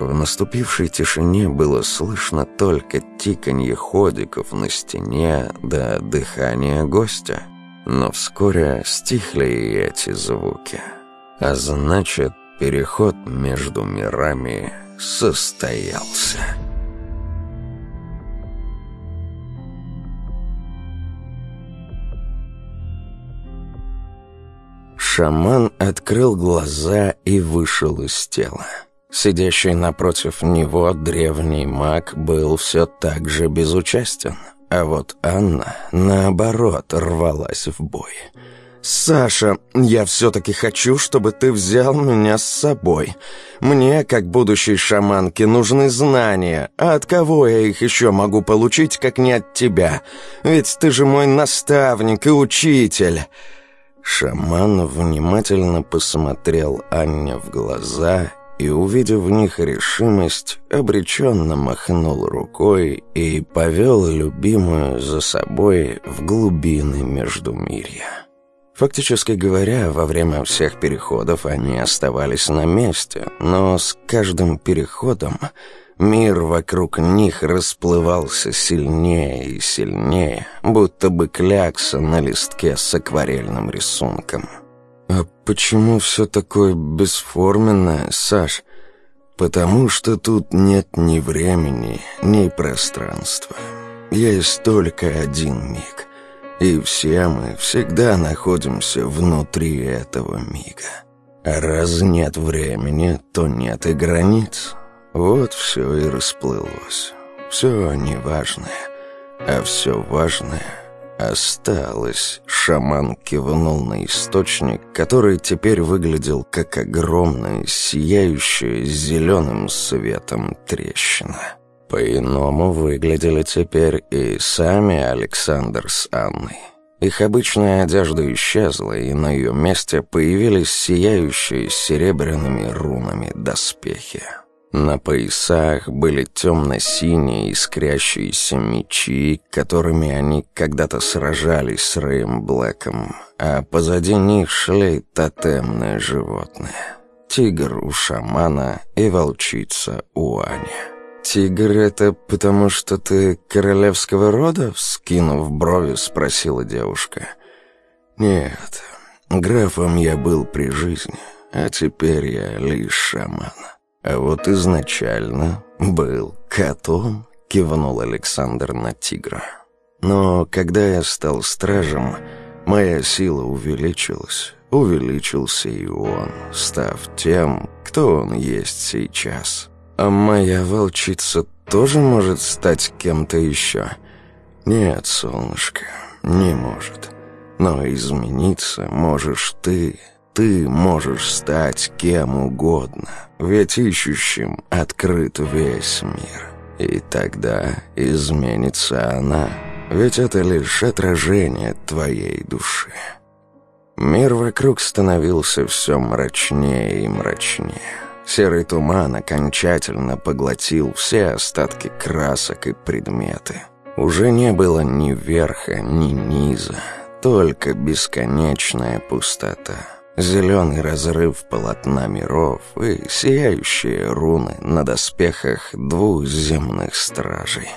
В наступившей тишине было слышно только тиканье ходиков на стене до да дыхания гостя, но вскоре стихли и эти звуки. А значит, Переход между мирами состоялся. Шаман открыл глаза и вышел из тела. Сидящий напротив него древний маг был все так же безучастен, а вот Анна, наоборот, рвалась в бой – «Саша, я все-таки хочу, чтобы ты взял меня с собой. Мне, как будущей шаманке, нужны знания, а от кого я их еще могу получить, как не от тебя? Ведь ты же мой наставник и учитель!» Шаман внимательно посмотрел Анне в глаза и, увидев в них решимость, обреченно махнул рукой и повел любимую за собой в глубины Междумирья. Фактически говоря, во время всех переходов они оставались на месте, но с каждым переходом мир вокруг них расплывался сильнее и сильнее, будто бы клякса на листке с акварельным рисунком. «А почему все такое бесформенное, Саш?» «Потому что тут нет ни времени, ни пространства. Есть только один миг». И все мы всегда находимся внутри этого мига. А раз нет времени, то нет и границ. Вот все и расплылось. Все неважное, а все важное осталось. Шаман кивнул на источник, который теперь выглядел как огромная, сияющая зеленым светом трещина по-иному выглядели теперь и сами Александр с Анной. Их обычная одежда исчезла, и на ее месте появились сияющие серебряными рунами доспехи. На поясах были темно-синие искрящиеся мечи, которыми они когда-то сражались с Рэем Блэком, а позади них шли тотемные животные. Тигр у шамана и волчица у Ани. «Тигр — это потому, что ты королевского рода?» — вскинув брови, спросила девушка. «Нет, графом я был при жизни, а теперь я лишь шаман. А вот изначально был котом», — кивнул Александр на тигра. «Но когда я стал стражем, моя сила увеличилась» увеличился и он, став тем, кто он есть сейчас. «А моя волчица тоже может стать кем-то еще?» «Нет, солнышко, не может. Но измениться можешь ты. Ты можешь стать кем угодно, ведь ищущим открыт весь мир. И тогда изменится она, ведь это лишь отражение твоей души». Мир вокруг становился все мрачнее и мрачнее. Серый туман окончательно поглотил все остатки красок и предметы. Уже не было ни верха, ни низа, только бесконечная пустота. Зеленый разрыв полотна миров и сияющие руны на доспехах двух земных стражей.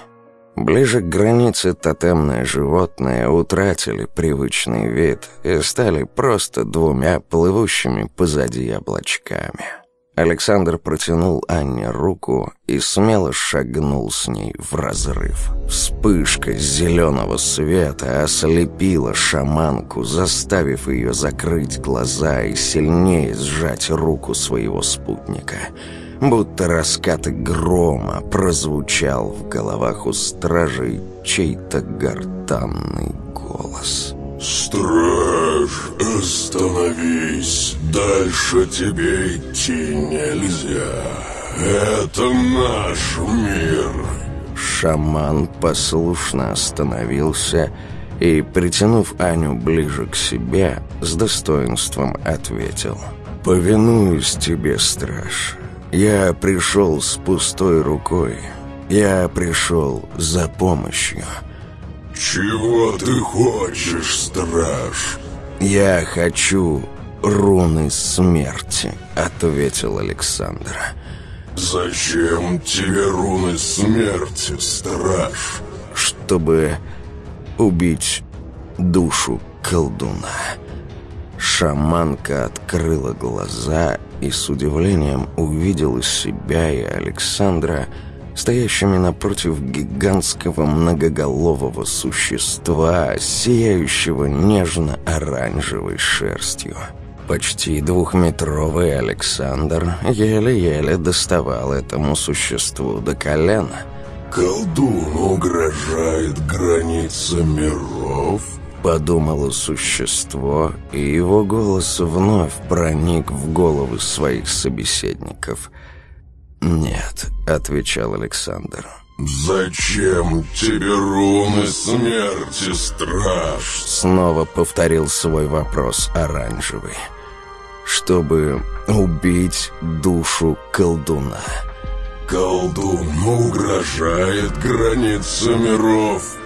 Ближе к границе тотемные животное утратили привычный вид и стали просто двумя плывущими позади облачками. Александр протянул Анне руку и смело шагнул с ней в разрыв. Вспышка зеленого света ослепила шаманку, заставив ее закрыть глаза и сильнее сжать руку своего спутника. Будто раскаты грома прозвучал в головах у стражей чей-то гортанный голос. «Страж, остановись! Дальше тебе идти нельзя! Это наш мир!» Шаман послушно остановился и, притянув Аню ближе к себе, с достоинством ответил. «Повинуюсь тебе, страж. Я пришел с пустой рукой. Я пришел за помощью». «Чего ты хочешь, страж?» «Я хочу руны смерти», — ответил Александр. «Зачем тебе руны смерти, страж?» «Чтобы убить душу колдуна». Шаманка открыла глаза и с удивлением увидела себя и Александра, — стоящими напротив гигантского многоголового существа, сияющего нежно-оранжевой шерстью. Почти двухметровый Александр еле-еле доставал этому существу до колена. «Колдун угрожает границе миров?» Подумало существо, и его голос вновь проник в головы своих собеседников – «Нет», — отвечал Александр. «Зачем тебе руны смерти, страж?» Снова повторил свой вопрос оранжевый. «Чтобы убить душу колдуна». «Колдун угрожает границе миров».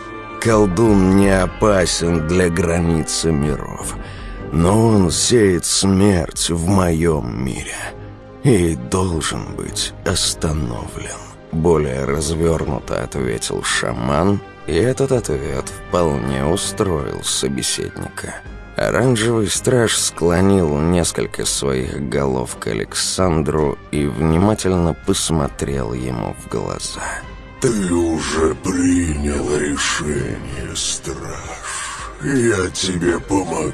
«Колдун не опасен для границы миров, но он сеет смерть в моем мире» и должен быть остановлен. Более развернуто ответил шаман, и этот ответ вполне устроил собеседника. Оранжевый страж склонил несколько своих голов к Александру и внимательно посмотрел ему в глаза. «Ты уже принял решение, страж. Я тебе помогу.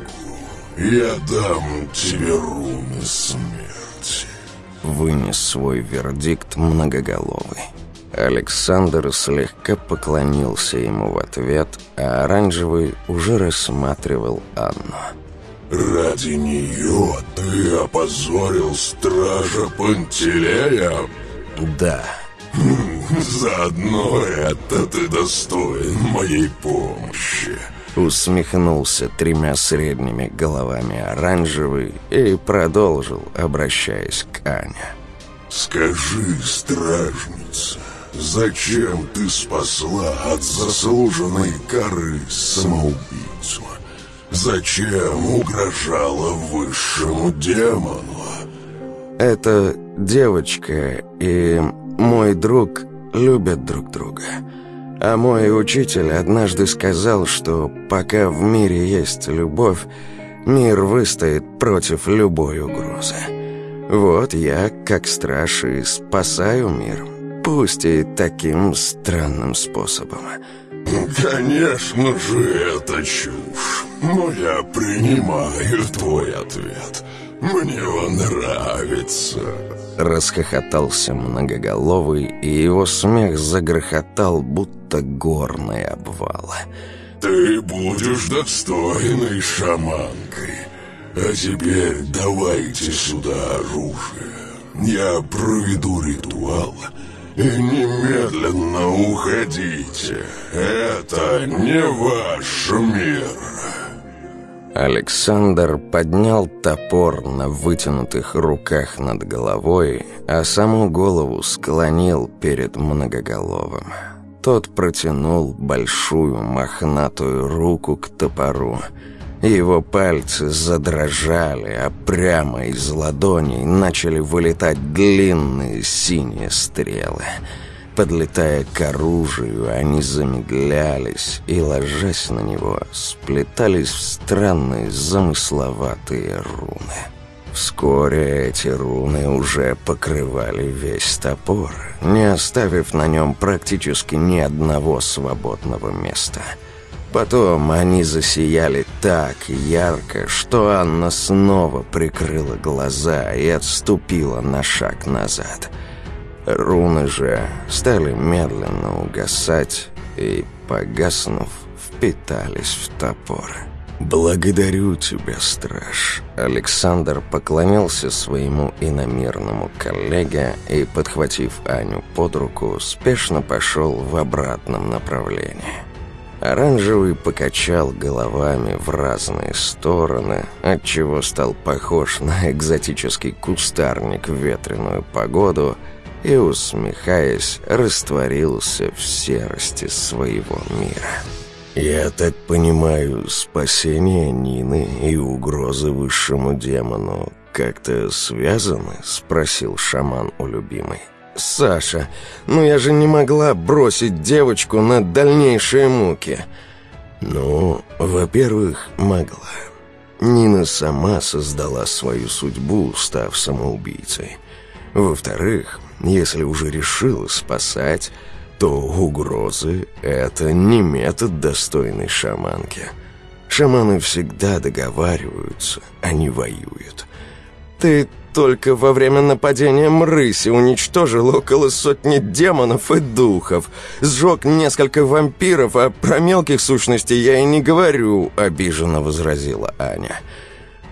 Я дам тебе руны смерти» вынес свой вердикт многоголовый. Александр слегка поклонился ему в ответ, а Оранжевый уже рассматривал Анну. «Ради нее ты опозорил стража Пантелея?» «Да». «Хм, «Заодно это ты достоин моей помощи». Усмехнулся тремя средними головами оранжевый и продолжил, обращаясь к Ане. «Скажи, стражница, зачем ты спасла от заслуженной кары самоубийцу? Зачем угрожала высшему демону?» «Это девочка и мой друг любят друг друга». А мой учитель однажды сказал, что пока в мире есть любовь, мир выстоит против любой угрозы. Вот я, как страж, и спасаю мир, пусть и таким странным способом. Конечно же, это чушь, но я принимаю твой ответ. Мне он нравится!» Расхохотался многоголовый, и его смех загрохотал, будто горные обвала. «Ты будешь достойной шаманкой. А теперь давайте сюда оружие. Я проведу ритуал, и немедленно уходите. Это не ваш мир!» Александр поднял топор на вытянутых руках над головой, а саму голову склонил перед многоголовым. Тот протянул большую мохнатую руку к топору. Его пальцы задрожали, а прямо из ладоней начали вылетать длинные синие стрелы — Подлетая к оружию, они замедлялись и, ложась на него, сплетались в странные замысловатые руны. Вскоре эти руны уже покрывали весь топор, не оставив на нем практически ни одного свободного места. Потом они засияли так ярко, что Анна снова прикрыла глаза и отступила на шаг назад – Руны же стали медленно угасать и, погаснув, впитались в топор. «Благодарю тебя, страж!» Александр поклонился своему иномирному коллеге и, подхватив Аню под руку, спешно пошел в обратном направлении. Оранжевый покачал головами в разные стороны, отчего стал похож на экзотический кустарник в ветреную погоду – и, усмехаясь, растворился в серости своего мира. «Я так понимаю, спасение Нины и угрозы высшему демону как-то связаны?» — спросил шаман у любимой. «Саша, ну я же не могла бросить девочку на дальнейшие муки!» «Ну, во-первых, могла. Нина сама создала свою судьбу, став самоубийцей. Во-вторых, если уже решил спасать, то угрозы — это не метод достойный шаманки. Шаманы всегда договариваются, а они воюют. Ты только во время нападения Мрыси уничтожил около сотни демонов и духов, сжег несколько вампиров, а про мелких сущностей я и не говорю», — обиженно возразила Аня.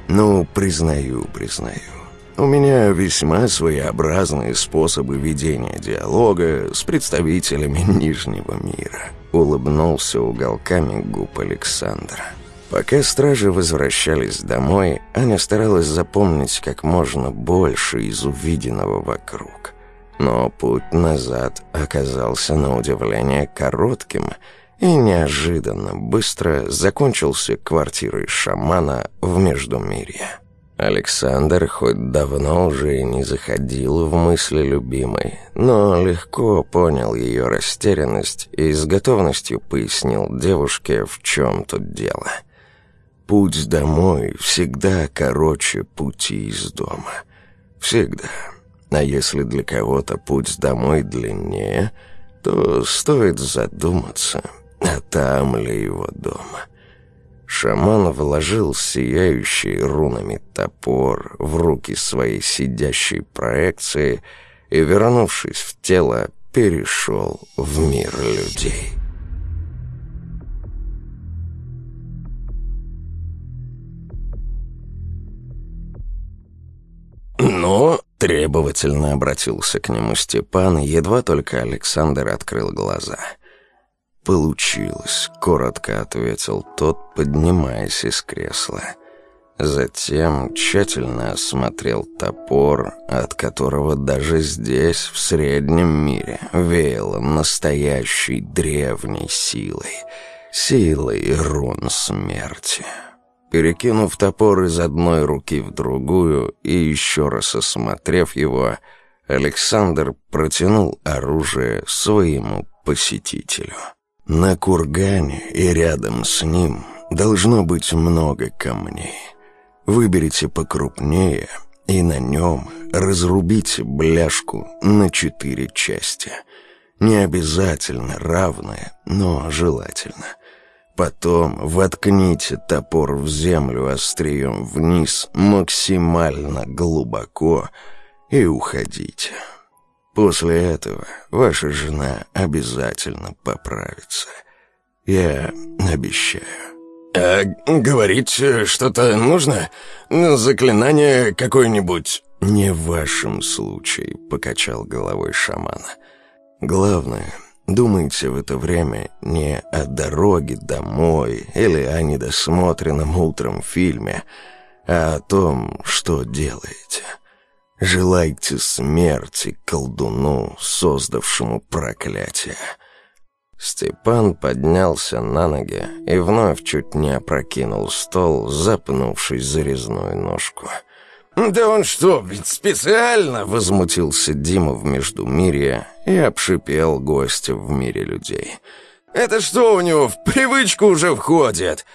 «Ну, признаю, признаю. У меня весьма своеобразные способы ведения диалога с представителями Нижнего мира», — улыбнулся уголками губ Александра. Пока стражи возвращались домой, Аня старалась запомнить как можно больше из увиденного вокруг. Но путь назад оказался на удивление коротким и неожиданно быстро закончился квартирой шамана в Междумирье. Александр хоть давно уже и не заходил в мысли любимой, но легко понял ее растерянность и с готовностью пояснил девушке, в чем тут дело. «Путь домой всегда короче пути из дома. Всегда. А если для кого-то путь домой длиннее, то стоит задуматься, а там ли его дома». Шаман вложил сияющий рунами топор в руки своей сидящей проекции и, вернувшись в тело, перешел в мир людей. «Но...» — требовательно обратился к нему Степан, едва только Александр открыл глаза — «Получилось», — коротко ответил тот, поднимаясь из кресла. Затем тщательно осмотрел топор, от которого даже здесь, в Среднем мире, веяло настоящей древней силой. Силой рун смерти. Перекинув топор из одной руки в другую и еще раз осмотрев его, Александр протянул оружие своему посетителю. На кургане и рядом с ним должно быть много камней. Выберите покрупнее и на нем разрубите бляшку на четыре части. Не обязательно равные, но желательно. Потом воткните топор в землю острием вниз максимально глубоко и уходите. После этого ваша жена обязательно поправится. Я обещаю». «А говорить что-то нужно? Заклинание какое-нибудь?» «Не в вашем случае», — покачал головой шаман. «Главное, думайте в это время не о дороге домой или о недосмотренном утром фильме, а о том, что делаете». Желайте смерти колдуну, создавшему проклятие». Степан поднялся на ноги и вновь чуть не опрокинул стол, запнувшись за резную ножку. «Да он что, ведь специально?» — возмутился Дима в Междумирье и обшипел гостя в мире людей. «Это что у него в привычку уже входит?»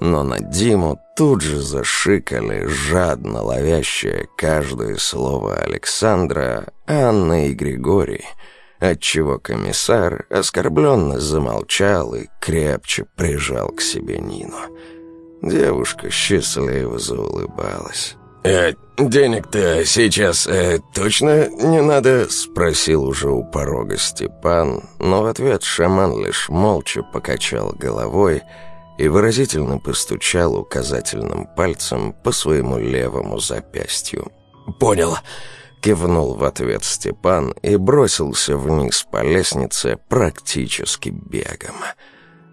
но на Диму тут же зашикали, жадно ловящие каждое слово Александра, Анны и Григорий, отчего комиссар оскорбленно замолчал и крепче прижал к себе Нину. Девушка счастливо заулыбалась. «Э, «Денег-то сейчас э, точно не надо?» — спросил уже у порога Степан, но в ответ шаман лишь молча покачал головой — и выразительно постучал указательным пальцем по своему левому запястью. «Понял!» — кивнул в ответ Степан и бросился вниз по лестнице практически бегом.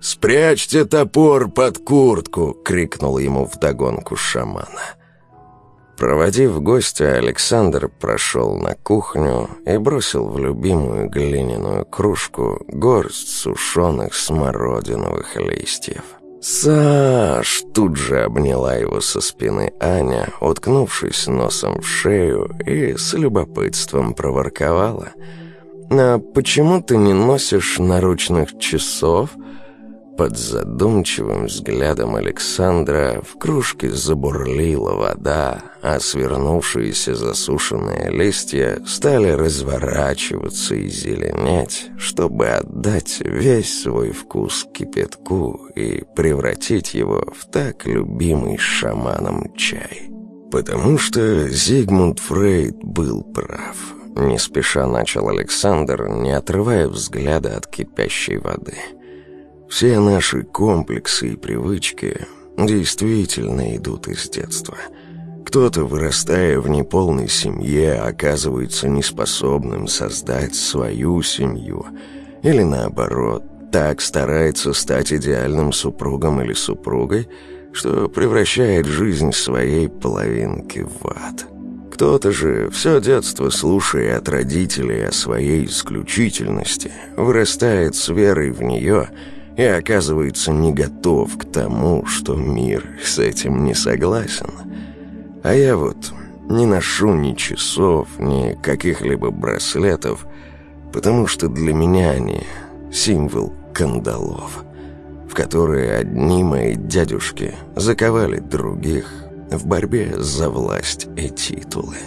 «Спрячьте топор под куртку!» — крикнул ему вдогонку шамана. Проводив гостя, Александр прошел на кухню и бросил в любимую глиняную кружку горсть сушеных смородиновых листьев. «Саш!» — тут же обняла его со спины Аня, уткнувшись носом в шею и с любопытством проворковала. «А почему ты не носишь наручных часов?» Под задумчивым взглядом Александра в кружке забурлила вода, а свернувшиеся засушенные листья стали разворачиваться и зеленеть, чтобы отдать весь свой вкус кипятку и превратить его в так любимый шаманом чай. Потому что Зигмунд Фрейд был прав. Не спеша начал Александр, не отрывая взгляда от кипящей воды – все наши комплексы и привычки действительно идут из детства. Кто-то, вырастая в неполной семье, оказывается неспособным создать свою семью. Или наоборот, так старается стать идеальным супругом или супругой, что превращает жизнь своей половинки в ад. Кто-то же, все детство слушая от родителей о своей исключительности, вырастает с верой в нее – и оказывается не готов к тому, что мир с этим не согласен. А я вот не ношу ни часов, ни каких-либо браслетов, потому что для меня они символ кандалов, в которые одни мои дядюшки заковали других в борьбе за власть и титулы.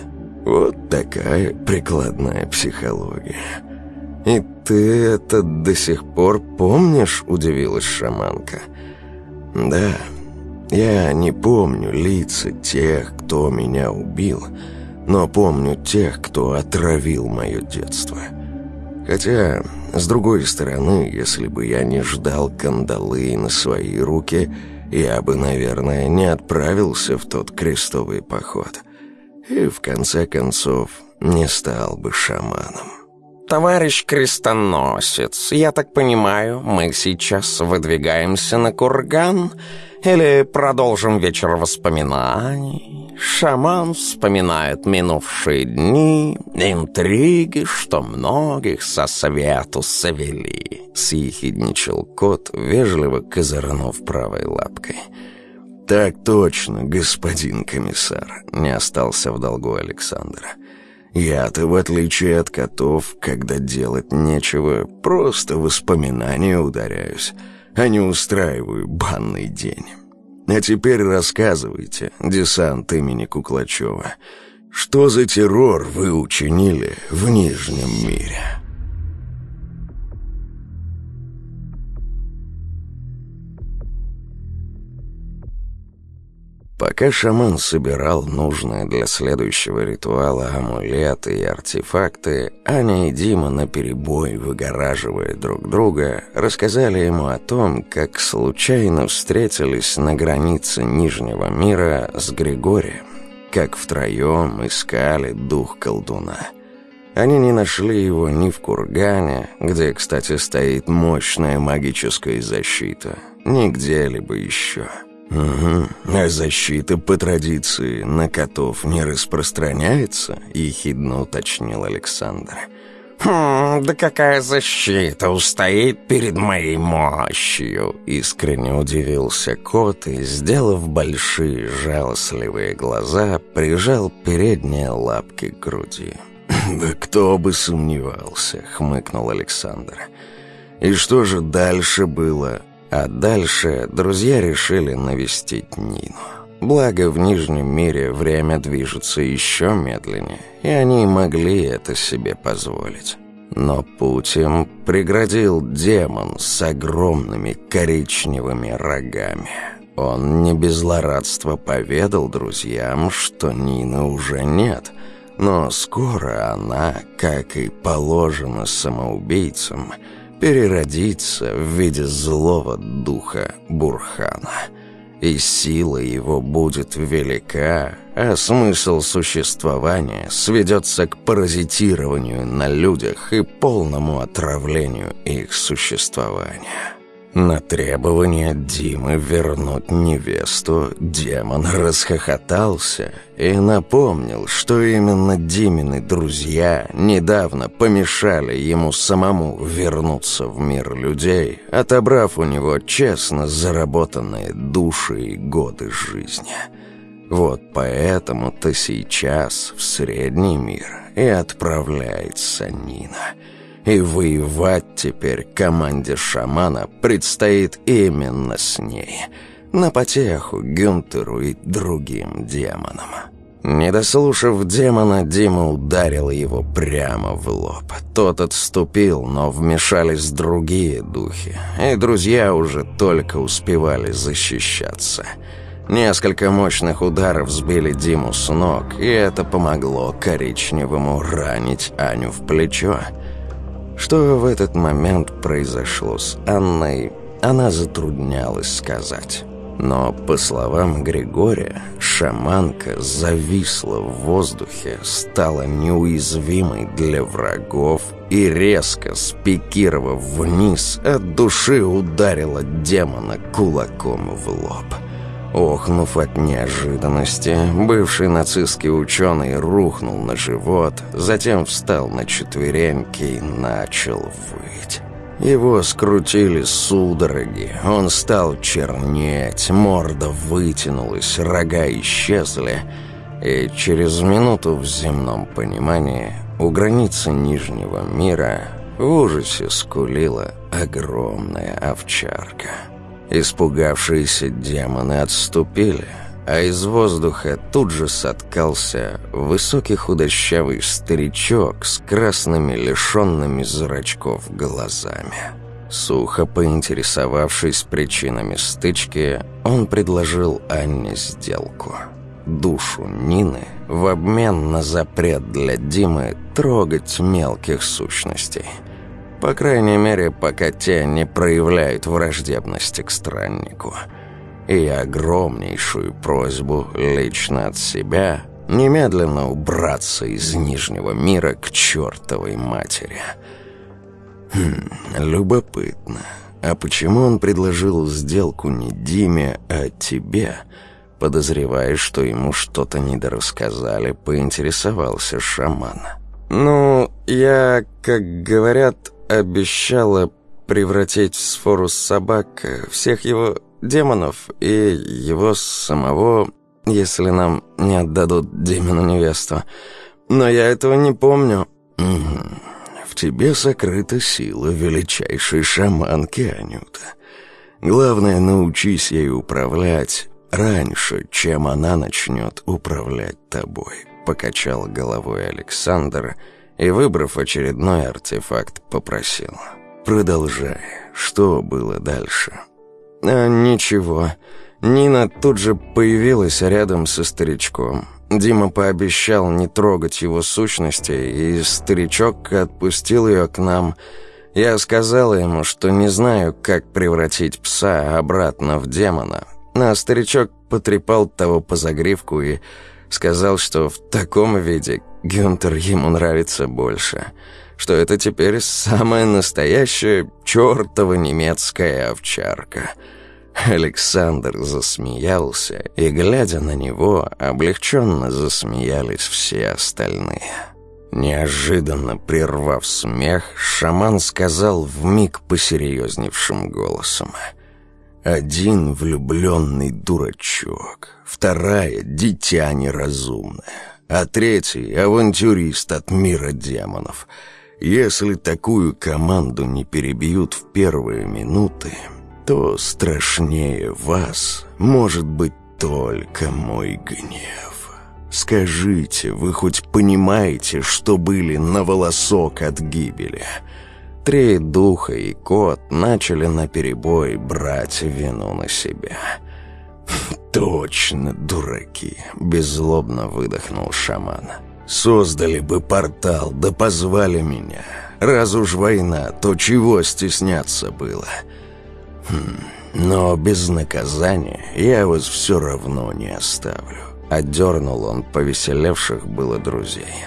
Вот такая прикладная психология». «И ты это до сих пор помнишь?» – удивилась шаманка. «Да, я не помню лица тех, кто меня убил, но помню тех, кто отравил мое детство. Хотя, с другой стороны, если бы я не ждал кандалы на свои руки, я бы, наверное, не отправился в тот крестовый поход» и, в конце концов, не стал бы шаманом. «Товарищ крестоносец, я так понимаю, мы сейчас выдвигаемся на курган или продолжим вечер воспоминаний? Шаман вспоминает минувшие дни, интриги, что многих со свету совели», — съехидничал кот, вежливо козырнув правой лапкой. «Так точно, господин комиссар», — не остался в долгу Александра. — я-то, в отличие от котов, когда делать нечего, просто воспоминания ударяюсь, а не устраиваю банный день. А теперь рассказывайте, десант имени Куклачева, что за террор вы учинили в Нижнем мире?» Пока шаман собирал нужные для следующего ритуала амулеты и артефакты, Аня и Дима наперебой, выгораживая друг друга, рассказали ему о том, как случайно встретились на границе Нижнего мира с Григорием, как втроем искали дух колдуна. Они не нашли его ни в кургане, где, кстати, стоит мощная магическая защита, ни где-либо еще – «Угу, а защита по традиции на котов не распространяется?» — ехидно уточнил Александр. «Хм, да какая защита устоит перед моей мощью?» — искренне удивился кот и, сделав большие жалостливые глаза, прижал передние лапки к груди. «Да кто бы сомневался!» — хмыкнул Александр. «И что же дальше было?» А дальше друзья решили навестить Нину. Благо, в Нижнем мире время движется еще медленнее, и они могли это себе позволить. Но путь им преградил демон с огромными коричневыми рогами. Он не без злорадства поведал друзьям, что Нины уже нет, но скоро она, как и положено самоубийцам, переродиться в виде злого духа Бурхана. И сила его будет велика, а смысл существования сведется к паразитированию на людях и полному отравлению их существования. На требование Димы вернуть невесту демон расхохотался и напомнил, что именно Димины друзья недавно помешали ему самому вернуться в мир людей, отобрав у него честно заработанные души и годы жизни. Вот поэтому-то сейчас в средний мир и отправляется Нина – и воевать теперь команде шамана предстоит именно с ней. На потеху Гюнтеру и другим демонам. Не дослушав демона, Дима ударил его прямо в лоб. Тот отступил, но вмешались другие духи, и друзья уже только успевали защищаться. Несколько мощных ударов сбили Диму с ног, и это помогло коричневому ранить Аню в плечо. Что в этот момент произошло с Анной, она затруднялась сказать. Но, по словам Григория, шаманка зависла в воздухе, стала неуязвимой для врагов и, резко спикировав вниз, от души ударила демона кулаком в лоб. Охнув от неожиданности, бывший нацистский ученый рухнул на живот, затем встал на четвереньки и начал выть. Его скрутили судороги, он стал чернеть, морда вытянулась, рога исчезли, и через минуту в земном понимании у границы Нижнего мира в ужасе скулила огромная овчарка. Испугавшиеся демоны отступили, а из воздуха тут же соткался высокий худощавый старичок с красными лишенными зрачков глазами. Сухо поинтересовавшись причинами стычки, он предложил Анне сделку. Душу Нины в обмен на запрет для Димы трогать мелких сущностей – по крайней мере, пока те не проявляют враждебности к страннику. И огромнейшую просьбу лично от себя немедленно убраться из Нижнего мира к чертовой матери. Хм, любопытно. А почему он предложил сделку не Диме, а тебе?» Подозревая, что ему что-то недорассказали, поинтересовался шаман. «Ну, я, как говорят, обещала превратить в сфору собак всех его демонов и его самого, если нам не отдадут демону-невесту. Но я этого не помню. В тебе сокрыта сила величайшей шаманки, Анюта. Главное, научись ей управлять раньше, чем она начнет управлять тобой», — покачал головой Александр — и, выбрав очередной артефакт, попросил. «Продолжай. Что было дальше?» «А ничего. Нина тут же появилась рядом со старичком. Дима пообещал не трогать его сущности, и старичок отпустил ее к нам. Я сказала ему, что не знаю, как превратить пса обратно в демона. А старичок потрепал того по загривку и Сказал, что в таком виде Гюнтер ему нравится больше. Что это теперь самая настоящая чертова немецкая овчарка. Александр засмеялся, и, глядя на него, облегченно засмеялись все остальные. Неожиданно прервав смех, шаман сказал вмиг посерьезневшим голосом — один влюбленный дурачок, вторая — дитя неразумное, а третий — авантюрист от мира демонов. Если такую команду не перебьют в первые минуты, то страшнее вас может быть только мой гнев. Скажите, вы хоть понимаете, что были на волосок от гибели?» Три духа и кот начали наперебой брать вину на себя. «Точно, дураки!» — беззлобно выдохнул шаман. «Создали бы портал, да позвали меня. Раз уж война, то чего стесняться было?» хм, «Но без наказания я вас все равно не оставлю». Отдернул он повеселевших было друзей.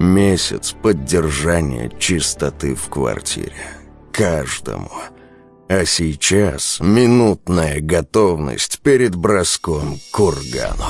Месяц поддержания чистоты в квартире. Каждому. А сейчас минутная готовность перед броском к кургану.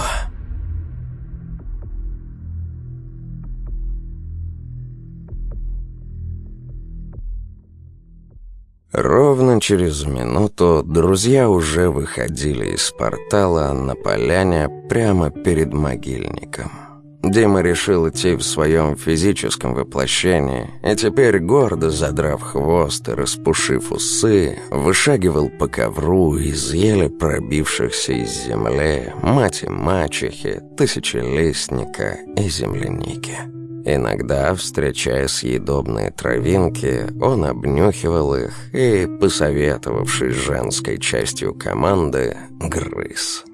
Ровно через минуту друзья уже выходили из портала на поляне прямо перед могильником. Дима решил идти в своем физическом воплощении, и теперь, гордо задрав хвост и распушив усы, вышагивал по ковру из еле пробившихся из земли мати-мачехи, тысячелестника и земляники. Иногда, встречая съедобные травинки, он обнюхивал их и, посоветовавшись женской частью команды, грыз.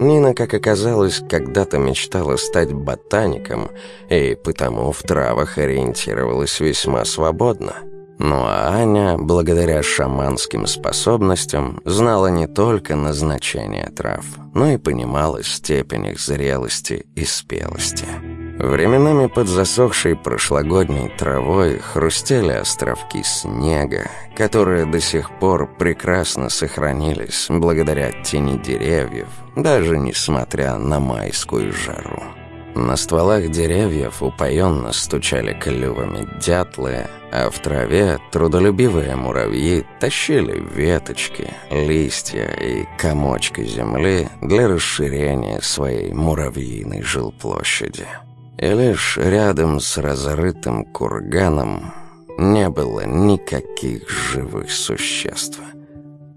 Нина, как оказалось, когда-то мечтала стать ботаником и потому в травах ориентировалась весьма свободно. Ну а Аня, благодаря шаманским способностям, знала не только назначение трав, но и понимала степень их зрелости и спелости. Временами под засохшей прошлогодней травой хрустели островки снега, которые до сих пор прекрасно сохранились благодаря тени деревьев, даже несмотря на майскую жару. На стволах деревьев упоенно стучали клювами дятлы, а в траве трудолюбивые муравьи тащили веточки, листья и комочки земли для расширения своей муравьиной жилплощади. И лишь рядом с разрытым курганом не было никаких живых существ.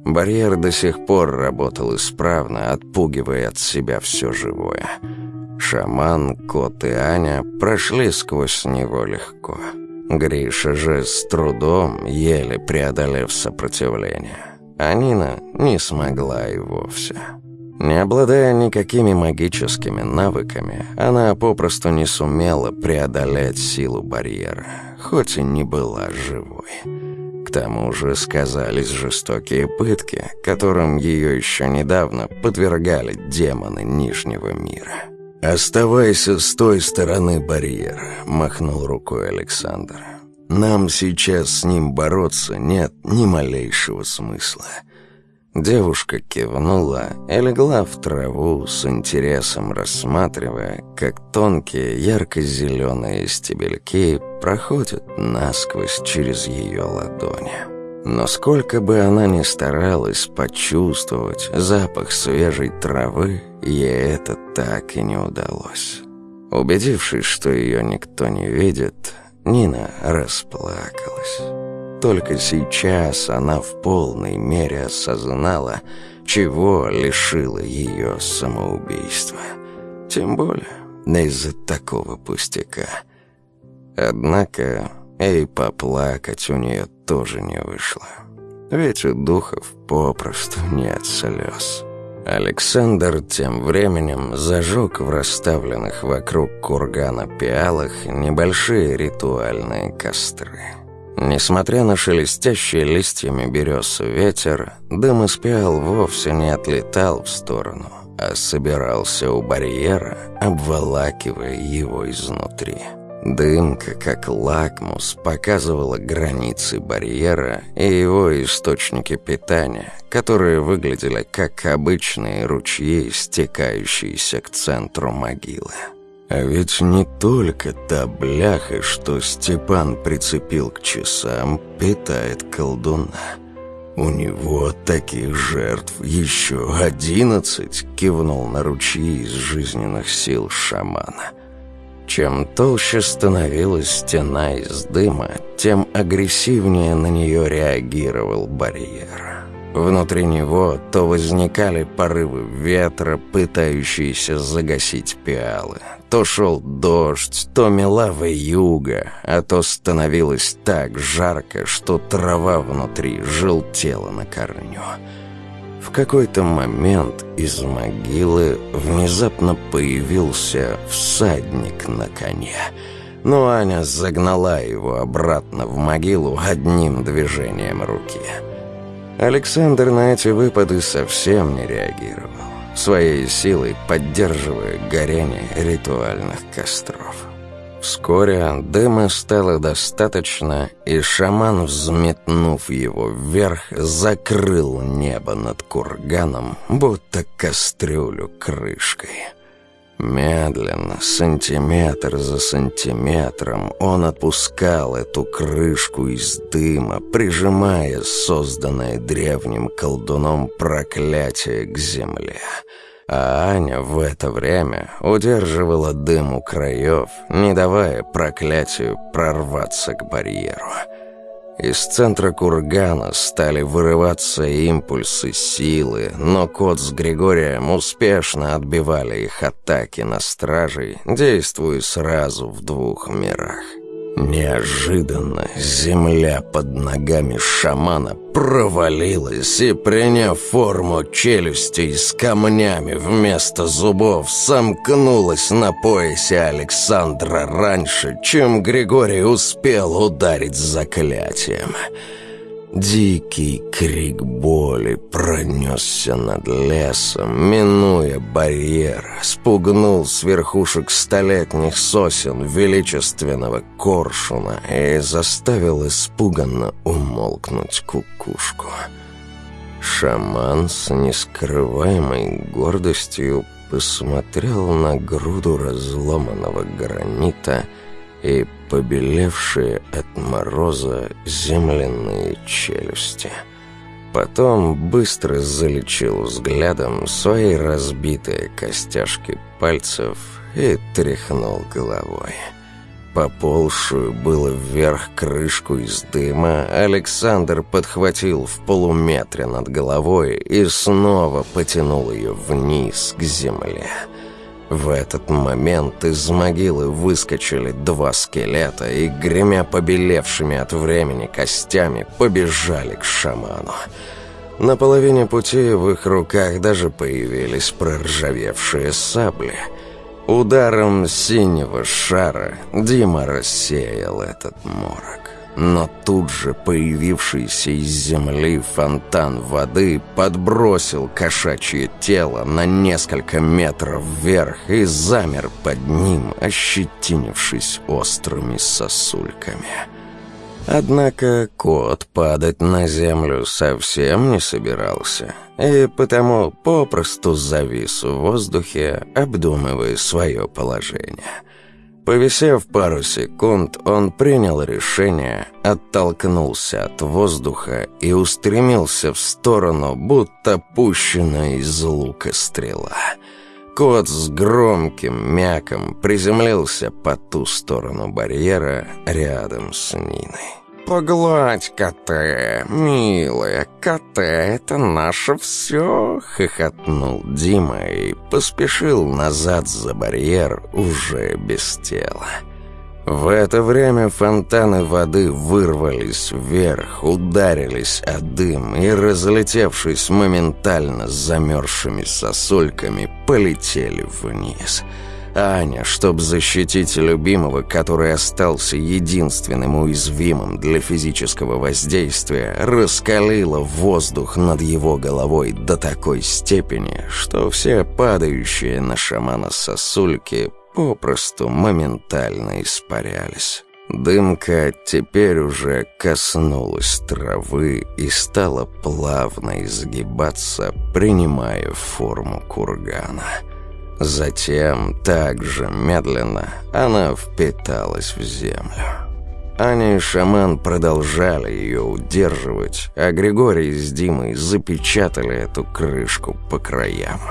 Барьер до сих пор работал исправно, отпугивая от себя все живое. Шаман, кот и Аня прошли сквозь него легко. Гриша же с трудом, еле преодолев сопротивление. Анина не смогла и вовсе. Не обладая никакими магическими навыками, она попросту не сумела преодолеть силу барьера, хоть и не была живой. К тому же сказались жестокие пытки, которым ее еще недавно подвергали демоны Нижнего мира. «Оставайся с той стороны барьера», — махнул рукой Александр. «Нам сейчас с ним бороться нет ни малейшего смысла». Девушка кивнула и легла в траву с интересом рассматривая, как тонкие ярко-зеленые стебельки проходят насквозь через ее ладони. Но сколько бы она ни старалась почувствовать запах свежей травы, ей это так и не удалось. Убедившись, что ее никто не видит, Нина расплакалась только сейчас она в полной мере осознала, чего лишило ее самоубийство. Тем более из-за такого пустяка. Однако и поплакать у нее тоже не вышло. Ведь у духов попросту нет слез. Александр тем временем зажег в расставленных вокруг кургана пиалах небольшие ритуальные костры – Несмотря на шелестящие листьями берез ветер, дым из пиал вовсе не отлетал в сторону, а собирался у барьера, обволакивая его изнутри. Дымка, как лакмус, показывала границы барьера и его источники питания, которые выглядели как обычные ручьи, стекающиеся к центру могилы. А ведь не только та бляха, что Степан прицепил к часам, питает колдуна. У него таких жертв еще одиннадцать, кивнул на ручьи из жизненных сил шамана. Чем толще становилась стена из дыма, тем агрессивнее на нее реагировал барьер. Внутри него то возникали порывы ветра, пытающиеся загасить пиалы. То шел дождь, то мелава юга, а то становилось так жарко, что трава внутри желтела на корню. В какой-то момент из могилы внезапно появился всадник на коне — но Аня загнала его обратно в могилу одним движением руки. Александр на эти выпады совсем не реагировал, своей силой поддерживая горение ритуальных костров. Вскоре дыма стало достаточно, и шаман, взметнув его вверх, закрыл небо над курганом, будто кастрюлю крышкой. Медленно, сантиметр за сантиметром, он отпускал эту крышку из дыма, прижимая созданное древним колдуном проклятие к земле. А Аня в это время удерживала дым у краев, не давая проклятию прорваться к барьеру. Из центра кургана стали вырываться импульсы силы, но кот с Григорием успешно отбивали их атаки на стражей, действуя сразу в двух мирах. Неожиданно земля под ногами шамана провалилась и, приняв форму челюстей с камнями вместо зубов, сомкнулась на поясе Александра раньше, чем Григорий успел ударить заклятием. «Александра» Дикий крик боли пронесся над лесом, минуя барьер, спугнул с верхушек столетних сосен величественного коршуна и заставил испуганно умолкнуть кукушку. Шаман с нескрываемой гордостью посмотрел на груду разломанного гранита и побелевшие от мороза земляные челюсти. Потом быстро залечил взглядом свои разбитые костяшки пальцев и тряхнул головой. Поползшую было вверх крышку из дыма, Александр подхватил в полуметре над головой и снова потянул ее вниз к земле. В этот момент из могилы выскочили два скелета и, гремя побелевшими от времени костями, побежали к шаману. На половине пути в их руках даже появились проржавевшие сабли. Ударом синего шара Дима рассеял этот морок. Но тут же появившийся из земли фонтан воды подбросил кошачье тело на несколько метров вверх и замер под ним, ощетинившись острыми сосульками. Однако кот падать на землю совсем не собирался, и потому попросту завис в воздухе, обдумывая свое положение – Повисев пару секунд, он принял решение, оттолкнулся от воздуха и устремился в сторону, будто пущенная из лука стрела. Кот с громким мяком приземлился по ту сторону барьера рядом с Ниной. «Погладь, коте, милая, коте, это наше все!» — хохотнул Дима и поспешил назад за барьер уже без тела. В это время фонтаны воды вырвались вверх, ударились о дым и, разлетевшись моментально с замерзшими сосульками, полетели вниз — Аня, чтобы защитить любимого, который остался единственным уязвимым для физического воздействия, раскалила воздух над его головой до такой степени, что все падающие на шамана сосульки попросту моментально испарялись. Дымка теперь уже коснулась травы и стала плавно изгибаться, принимая форму кургана — Затем, так же медленно, она впиталась в землю. Они и шаман продолжали ее удерживать, а Григорий с Димой запечатали эту крышку по краям.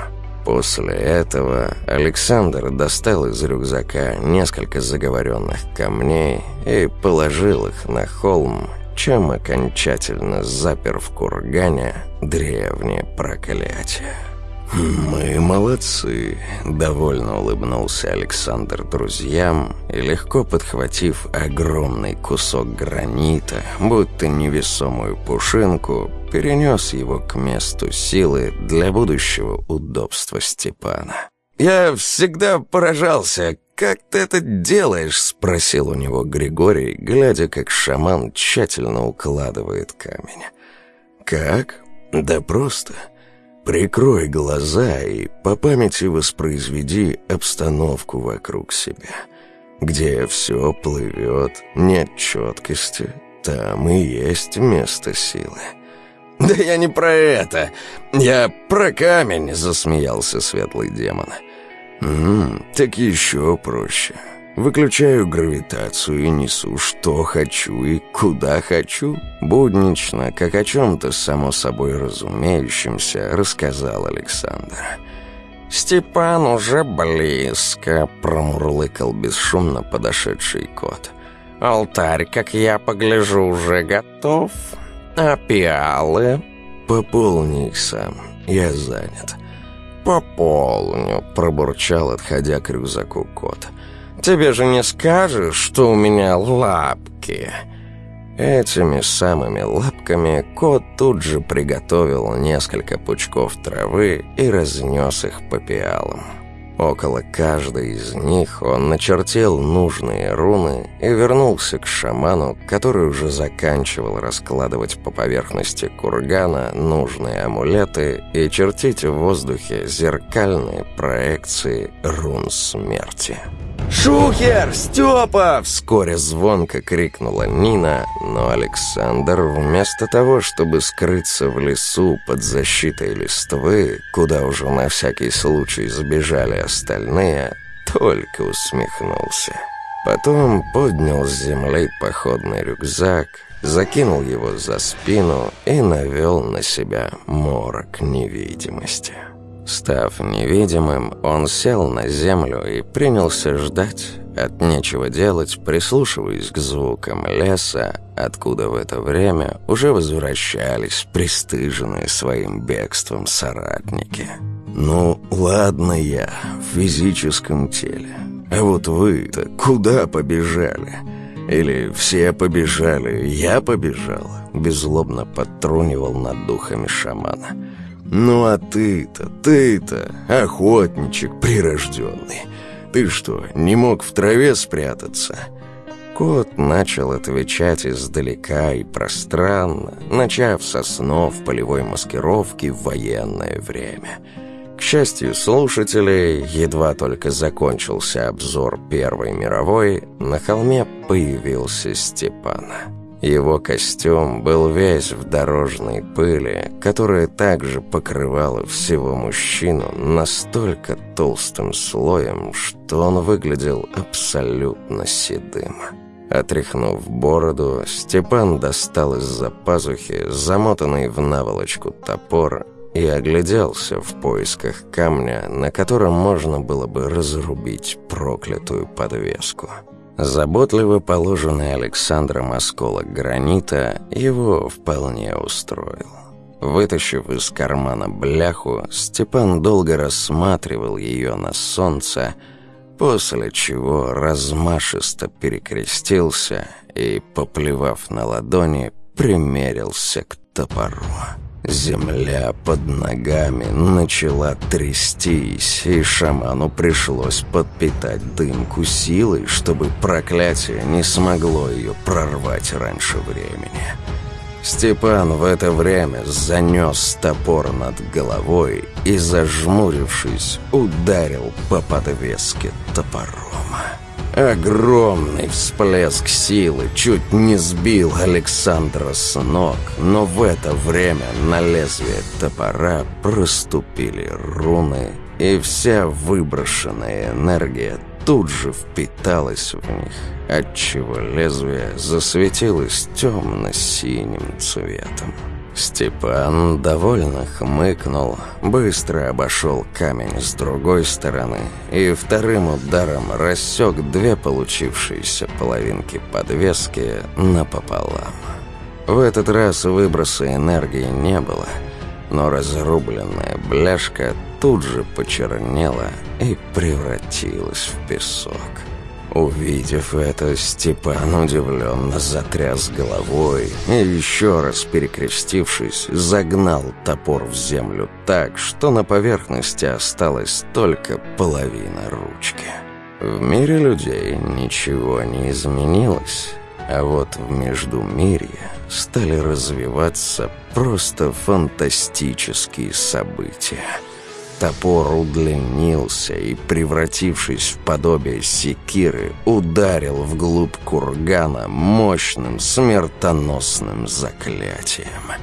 После этого Александр достал из рюкзака несколько заговоренных камней и положил их на холм, чем окончательно запер в кургане древнее проклятие. «Мы молодцы», — довольно улыбнулся Александр друзьям и, легко подхватив огромный кусок гранита, будто невесомую пушинку, перенес его к месту силы для будущего удобства Степана. «Я всегда поражался, как ты это делаешь?» — спросил у него Григорий, глядя, как шаман тщательно укладывает камень. «Как? Да просто». Прикрой глаза и по памяти воспроизведи обстановку вокруг себя. Где все плывет, нет четкости, там и есть место силы. «Да я не про это! Я про камень!» — засмеялся светлый демон. «М -м, «Так еще проще. Выключаю гравитацию и несу, что хочу и куда хочу. Буднично, как о чем-то само собой разумеющемся, рассказал Александр. «Степан уже близко», — промурлыкал бесшумно подошедший кот. «Алтарь, как я погляжу, уже готов. А пиалы?» «Пополни их сам, я занят». «Пополню», — пробурчал, отходя к рюкзаку кот. Тебе же не скажешь, что у меня лапки!» Этими самыми лапками кот тут же приготовил несколько пучков травы и разнес их по пиалам. Около каждой из них он начертил нужные руны и вернулся к шаману, который уже заканчивал раскладывать по поверхности кургана нужные амулеты и чертить в воздухе зеркальные проекции рун смерти. «Шухер! Степа!» — вскоре звонко крикнула Нина, но Александр, вместо того, чтобы скрыться в лесу под защитой листвы, куда уже на всякий случай сбежали остальные, только усмехнулся. Потом поднял с земли походный рюкзак, закинул его за спину и навел на себя морок невидимости. Став невидимым, он сел на землю и принялся ждать, от нечего делать, прислушиваясь к звукам леса, откуда в это время уже возвращались пристыженные своим бегством соратники. «Ну, ладно я в физическом теле, а вот вы-то куда побежали?» Или все побежали, я побежал Беззлобно подтрунивал над духами шамана «Ну а ты-то, ты-то, охотничек прирожденный. Ты что, не мог в траве спрятаться?» Кот начал отвечать издалека и пространно, начав со снов полевой маскировки в военное время. К счастью слушателей, едва только закончился обзор Первой мировой, на холме появился Степана. Его костюм был весь в дорожной пыли, которая также покрывала всего мужчину настолько толстым слоем, что он выглядел абсолютно седым. Отряхнув бороду, Степан достал из-за пазухи замотанный в наволочку топор и огляделся в поисках камня, на котором можно было бы разрубить проклятую подвеску. Заботливо положенный Александром осколок гранита его вполне устроил. Вытащив из кармана бляху, Степан долго рассматривал ее на солнце, после чего размашисто перекрестился и, поплевав на ладони, примерился к топору. Земля под ногами начала трястись, и шаману пришлось подпитать дымку силой, чтобы проклятие не смогло ее прорвать раньше времени. Степан в это время занес топор над головой и, зажмурившись, ударил по подвеске топорома. Огромный всплеск силы чуть не сбил Александра с ног, но в это время на лезвие топора проступили руны, и вся выброшенная энергия тут же впиталась в них, отчего лезвие засветилось темно-синим цветом. Степан довольно хмыкнул, быстро обошел камень с другой стороны и вторым ударом рассек две получившиеся половинки подвески напополам. В этот раз выброса энергии не было, но разрубленная бляшка тут же почернела и превратилась в песок. Увидев это, Степан удивленно затряс головой и, еще раз перекрестившись, загнал топор в землю так, что на поверхности осталась только половина ручки. В мире людей ничего не изменилось, а вот в Междумирье стали развиваться просто фантастические события – Топор удлинился и, превратившись в подобие секиры, ударил вглубь кургана мощным смертоносным заклятием.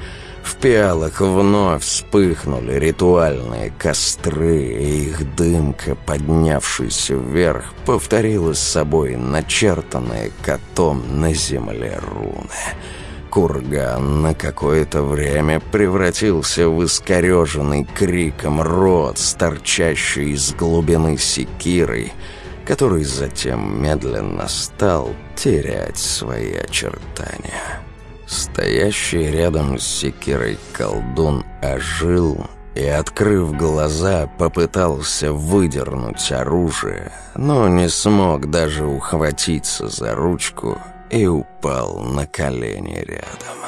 В пиалах вновь вспыхнули ритуальные костры, и их дымка, поднявшаяся вверх, повторила с собой начертанные котом на земле руны — Курган на какое-то время превратился в искореженный криком рот, торчащий из глубины секиры, который затем медленно стал терять свои очертания. Стоящий рядом с секирой колдун ожил и, открыв глаза, попытался выдернуть оружие, но не смог даже ухватиться за ручку и упал на колени рядом.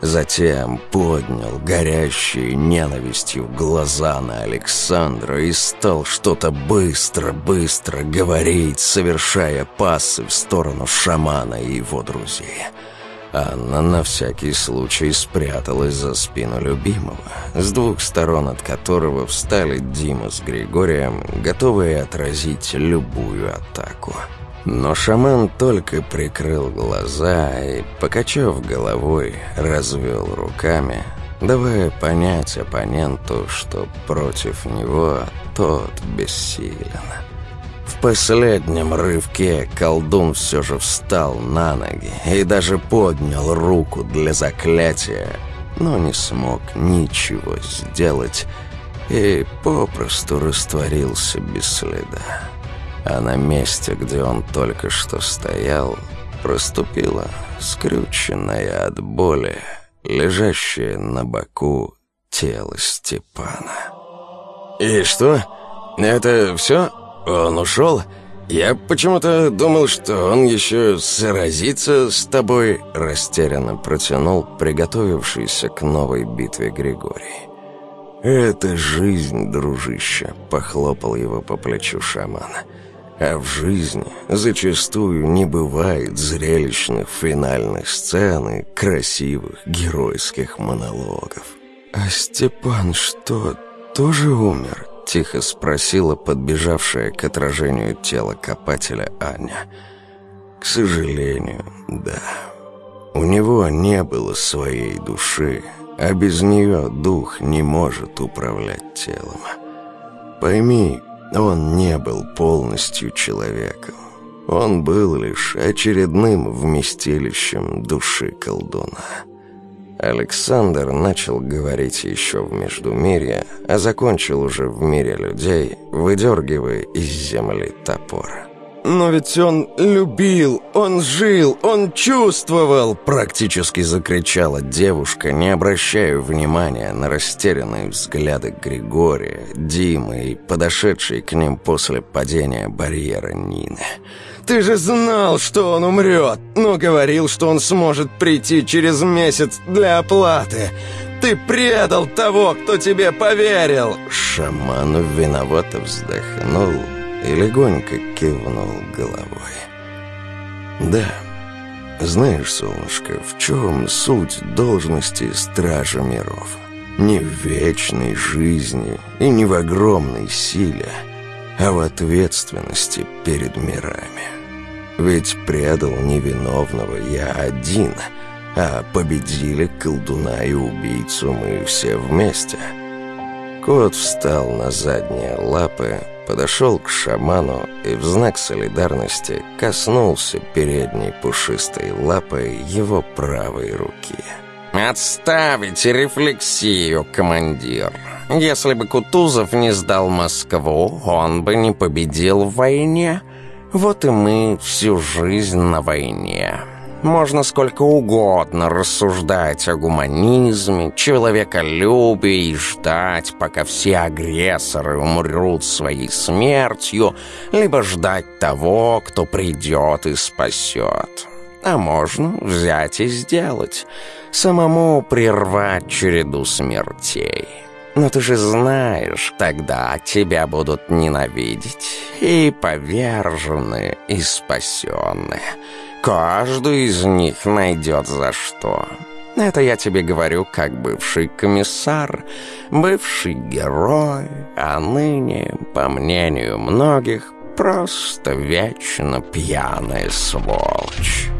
Затем поднял горящие ненавистью глаза на Александра и стал что-то быстро-быстро говорить, совершая пасы в сторону шамана и его друзей. Анна на всякий случай спряталась за спину любимого, с двух сторон от которого встали Дима с Григорием, готовые отразить любую атаку. Но шаман только прикрыл глаза и, покачав головой, развел руками, давая понять оппоненту, что против него тот бессилен. В последнем рывке колдун все же встал на ноги и даже поднял руку для заклятия, но не смог ничего сделать и попросту растворился без следа а на месте, где он только что стоял, проступила скрюченная от боли, лежащее на боку тело Степана. «И что? Это все? Он ушел? Я почему-то думал, что он еще сразится с тобой», растерянно протянул приготовившийся к новой битве Григорий. «Это жизнь, дружище», — похлопал его по плечу шамана. «Шаман». А в жизни зачастую не бывает зрелищных финальных сцен и красивых геройских монологов. «А Степан что, тоже умер?» – тихо спросила подбежавшая к отражению тела копателя Аня. «К сожалению, да. У него не было своей души, а без нее дух не может управлять телом. Пойми, он не был полностью человеком. Он был лишь очередным вместилищем души колдуна. Александр начал говорить еще в Междумирье, а закончил уже в мире людей, выдергивая из земли топора. Но ведь он любил, он жил, он чувствовал!» Практически закричала девушка, не обращая внимания на растерянные взгляды Григория, Димы и подошедшие к ним после падения барьера Нины. «Ты же знал, что он умрет, но говорил, что он сможет прийти через месяц для оплаты!» Ты предал того, кто тебе поверил!» Шаман виновато вздохнул и легонько кивнул головой. «Да, знаешь, солнышко, в чем суть должности Стража Миров? Не в вечной жизни и не в огромной силе, а в ответственности перед мирами. Ведь предал невиновного я один, а победили колдуна и убийцу мы все вместе». Кот встал на задние лапы, подошел к шаману и в знак солидарности коснулся передней пушистой лапой его правой руки. «Отставите рефлексию, командир. Если бы Кутузов не сдал Москву, он бы не победил в войне. Вот и мы всю жизнь на войне». Можно сколько угодно рассуждать о гуманизме, человеколюбии и ждать, пока все агрессоры умрут своей смертью, либо ждать того, кто придет и спасет. А можно взять и сделать, самому прервать череду смертей». Но ты же знаешь, тогда тебя будут ненавидеть и повержены, и спасены. Каждый из них найдет за что. Это я тебе говорю как бывший комиссар, бывший герой, а ныне, по мнению многих, просто вечно пьяная сволочь».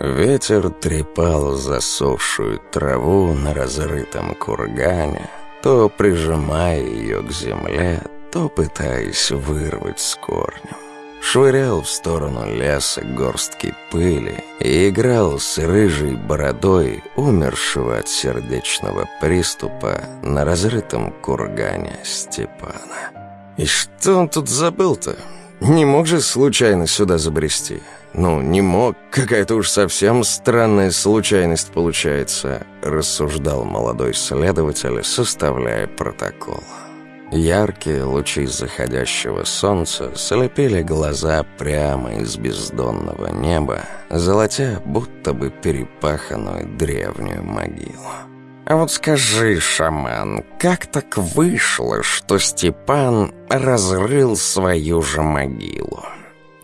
Ветер трепал засохшую траву на разрытом кургане, то прижимая ее к земле, то пытаясь вырвать с корнем. Швырял в сторону леса горстки пыли и играл с рыжей бородой умершего от сердечного приступа на разрытом кургане Степана. «И что он тут забыл-то? Не мог же случайно сюда забрести?» «Ну, не мог. Какая-то уж совсем странная случайность получается», рассуждал молодой следователь, составляя протокол. Яркие лучи заходящего солнца слепили глаза прямо из бездонного неба, золотя будто бы перепаханную древнюю могилу. А вот скажи, шаман, как так вышло, что Степан разрыл свою же могилу?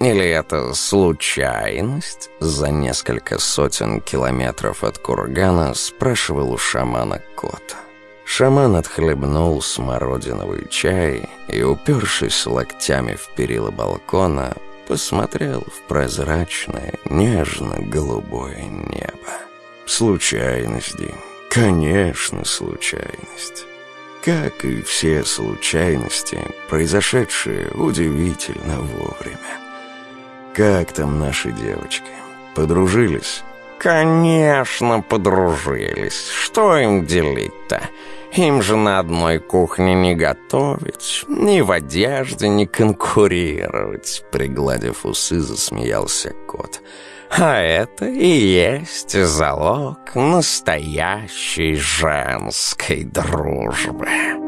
Или это случайность? За несколько сотен километров от кургана спрашивал у шамана кота. Шаман отхлебнул смородиновый чай и, упершись локтями в перила балкона, посмотрел в прозрачное, нежно-голубое небо. Случайность, Дим. Конечно, случайность. Как и все случайности, произошедшие удивительно вовремя. «Как там наши девочки? Подружились?» «Конечно, подружились. Что им делить-то? Им же на одной кухне не готовить, ни в одежде не конкурировать», — пригладив усы, засмеялся кот. «А это и есть залог настоящей женской дружбы».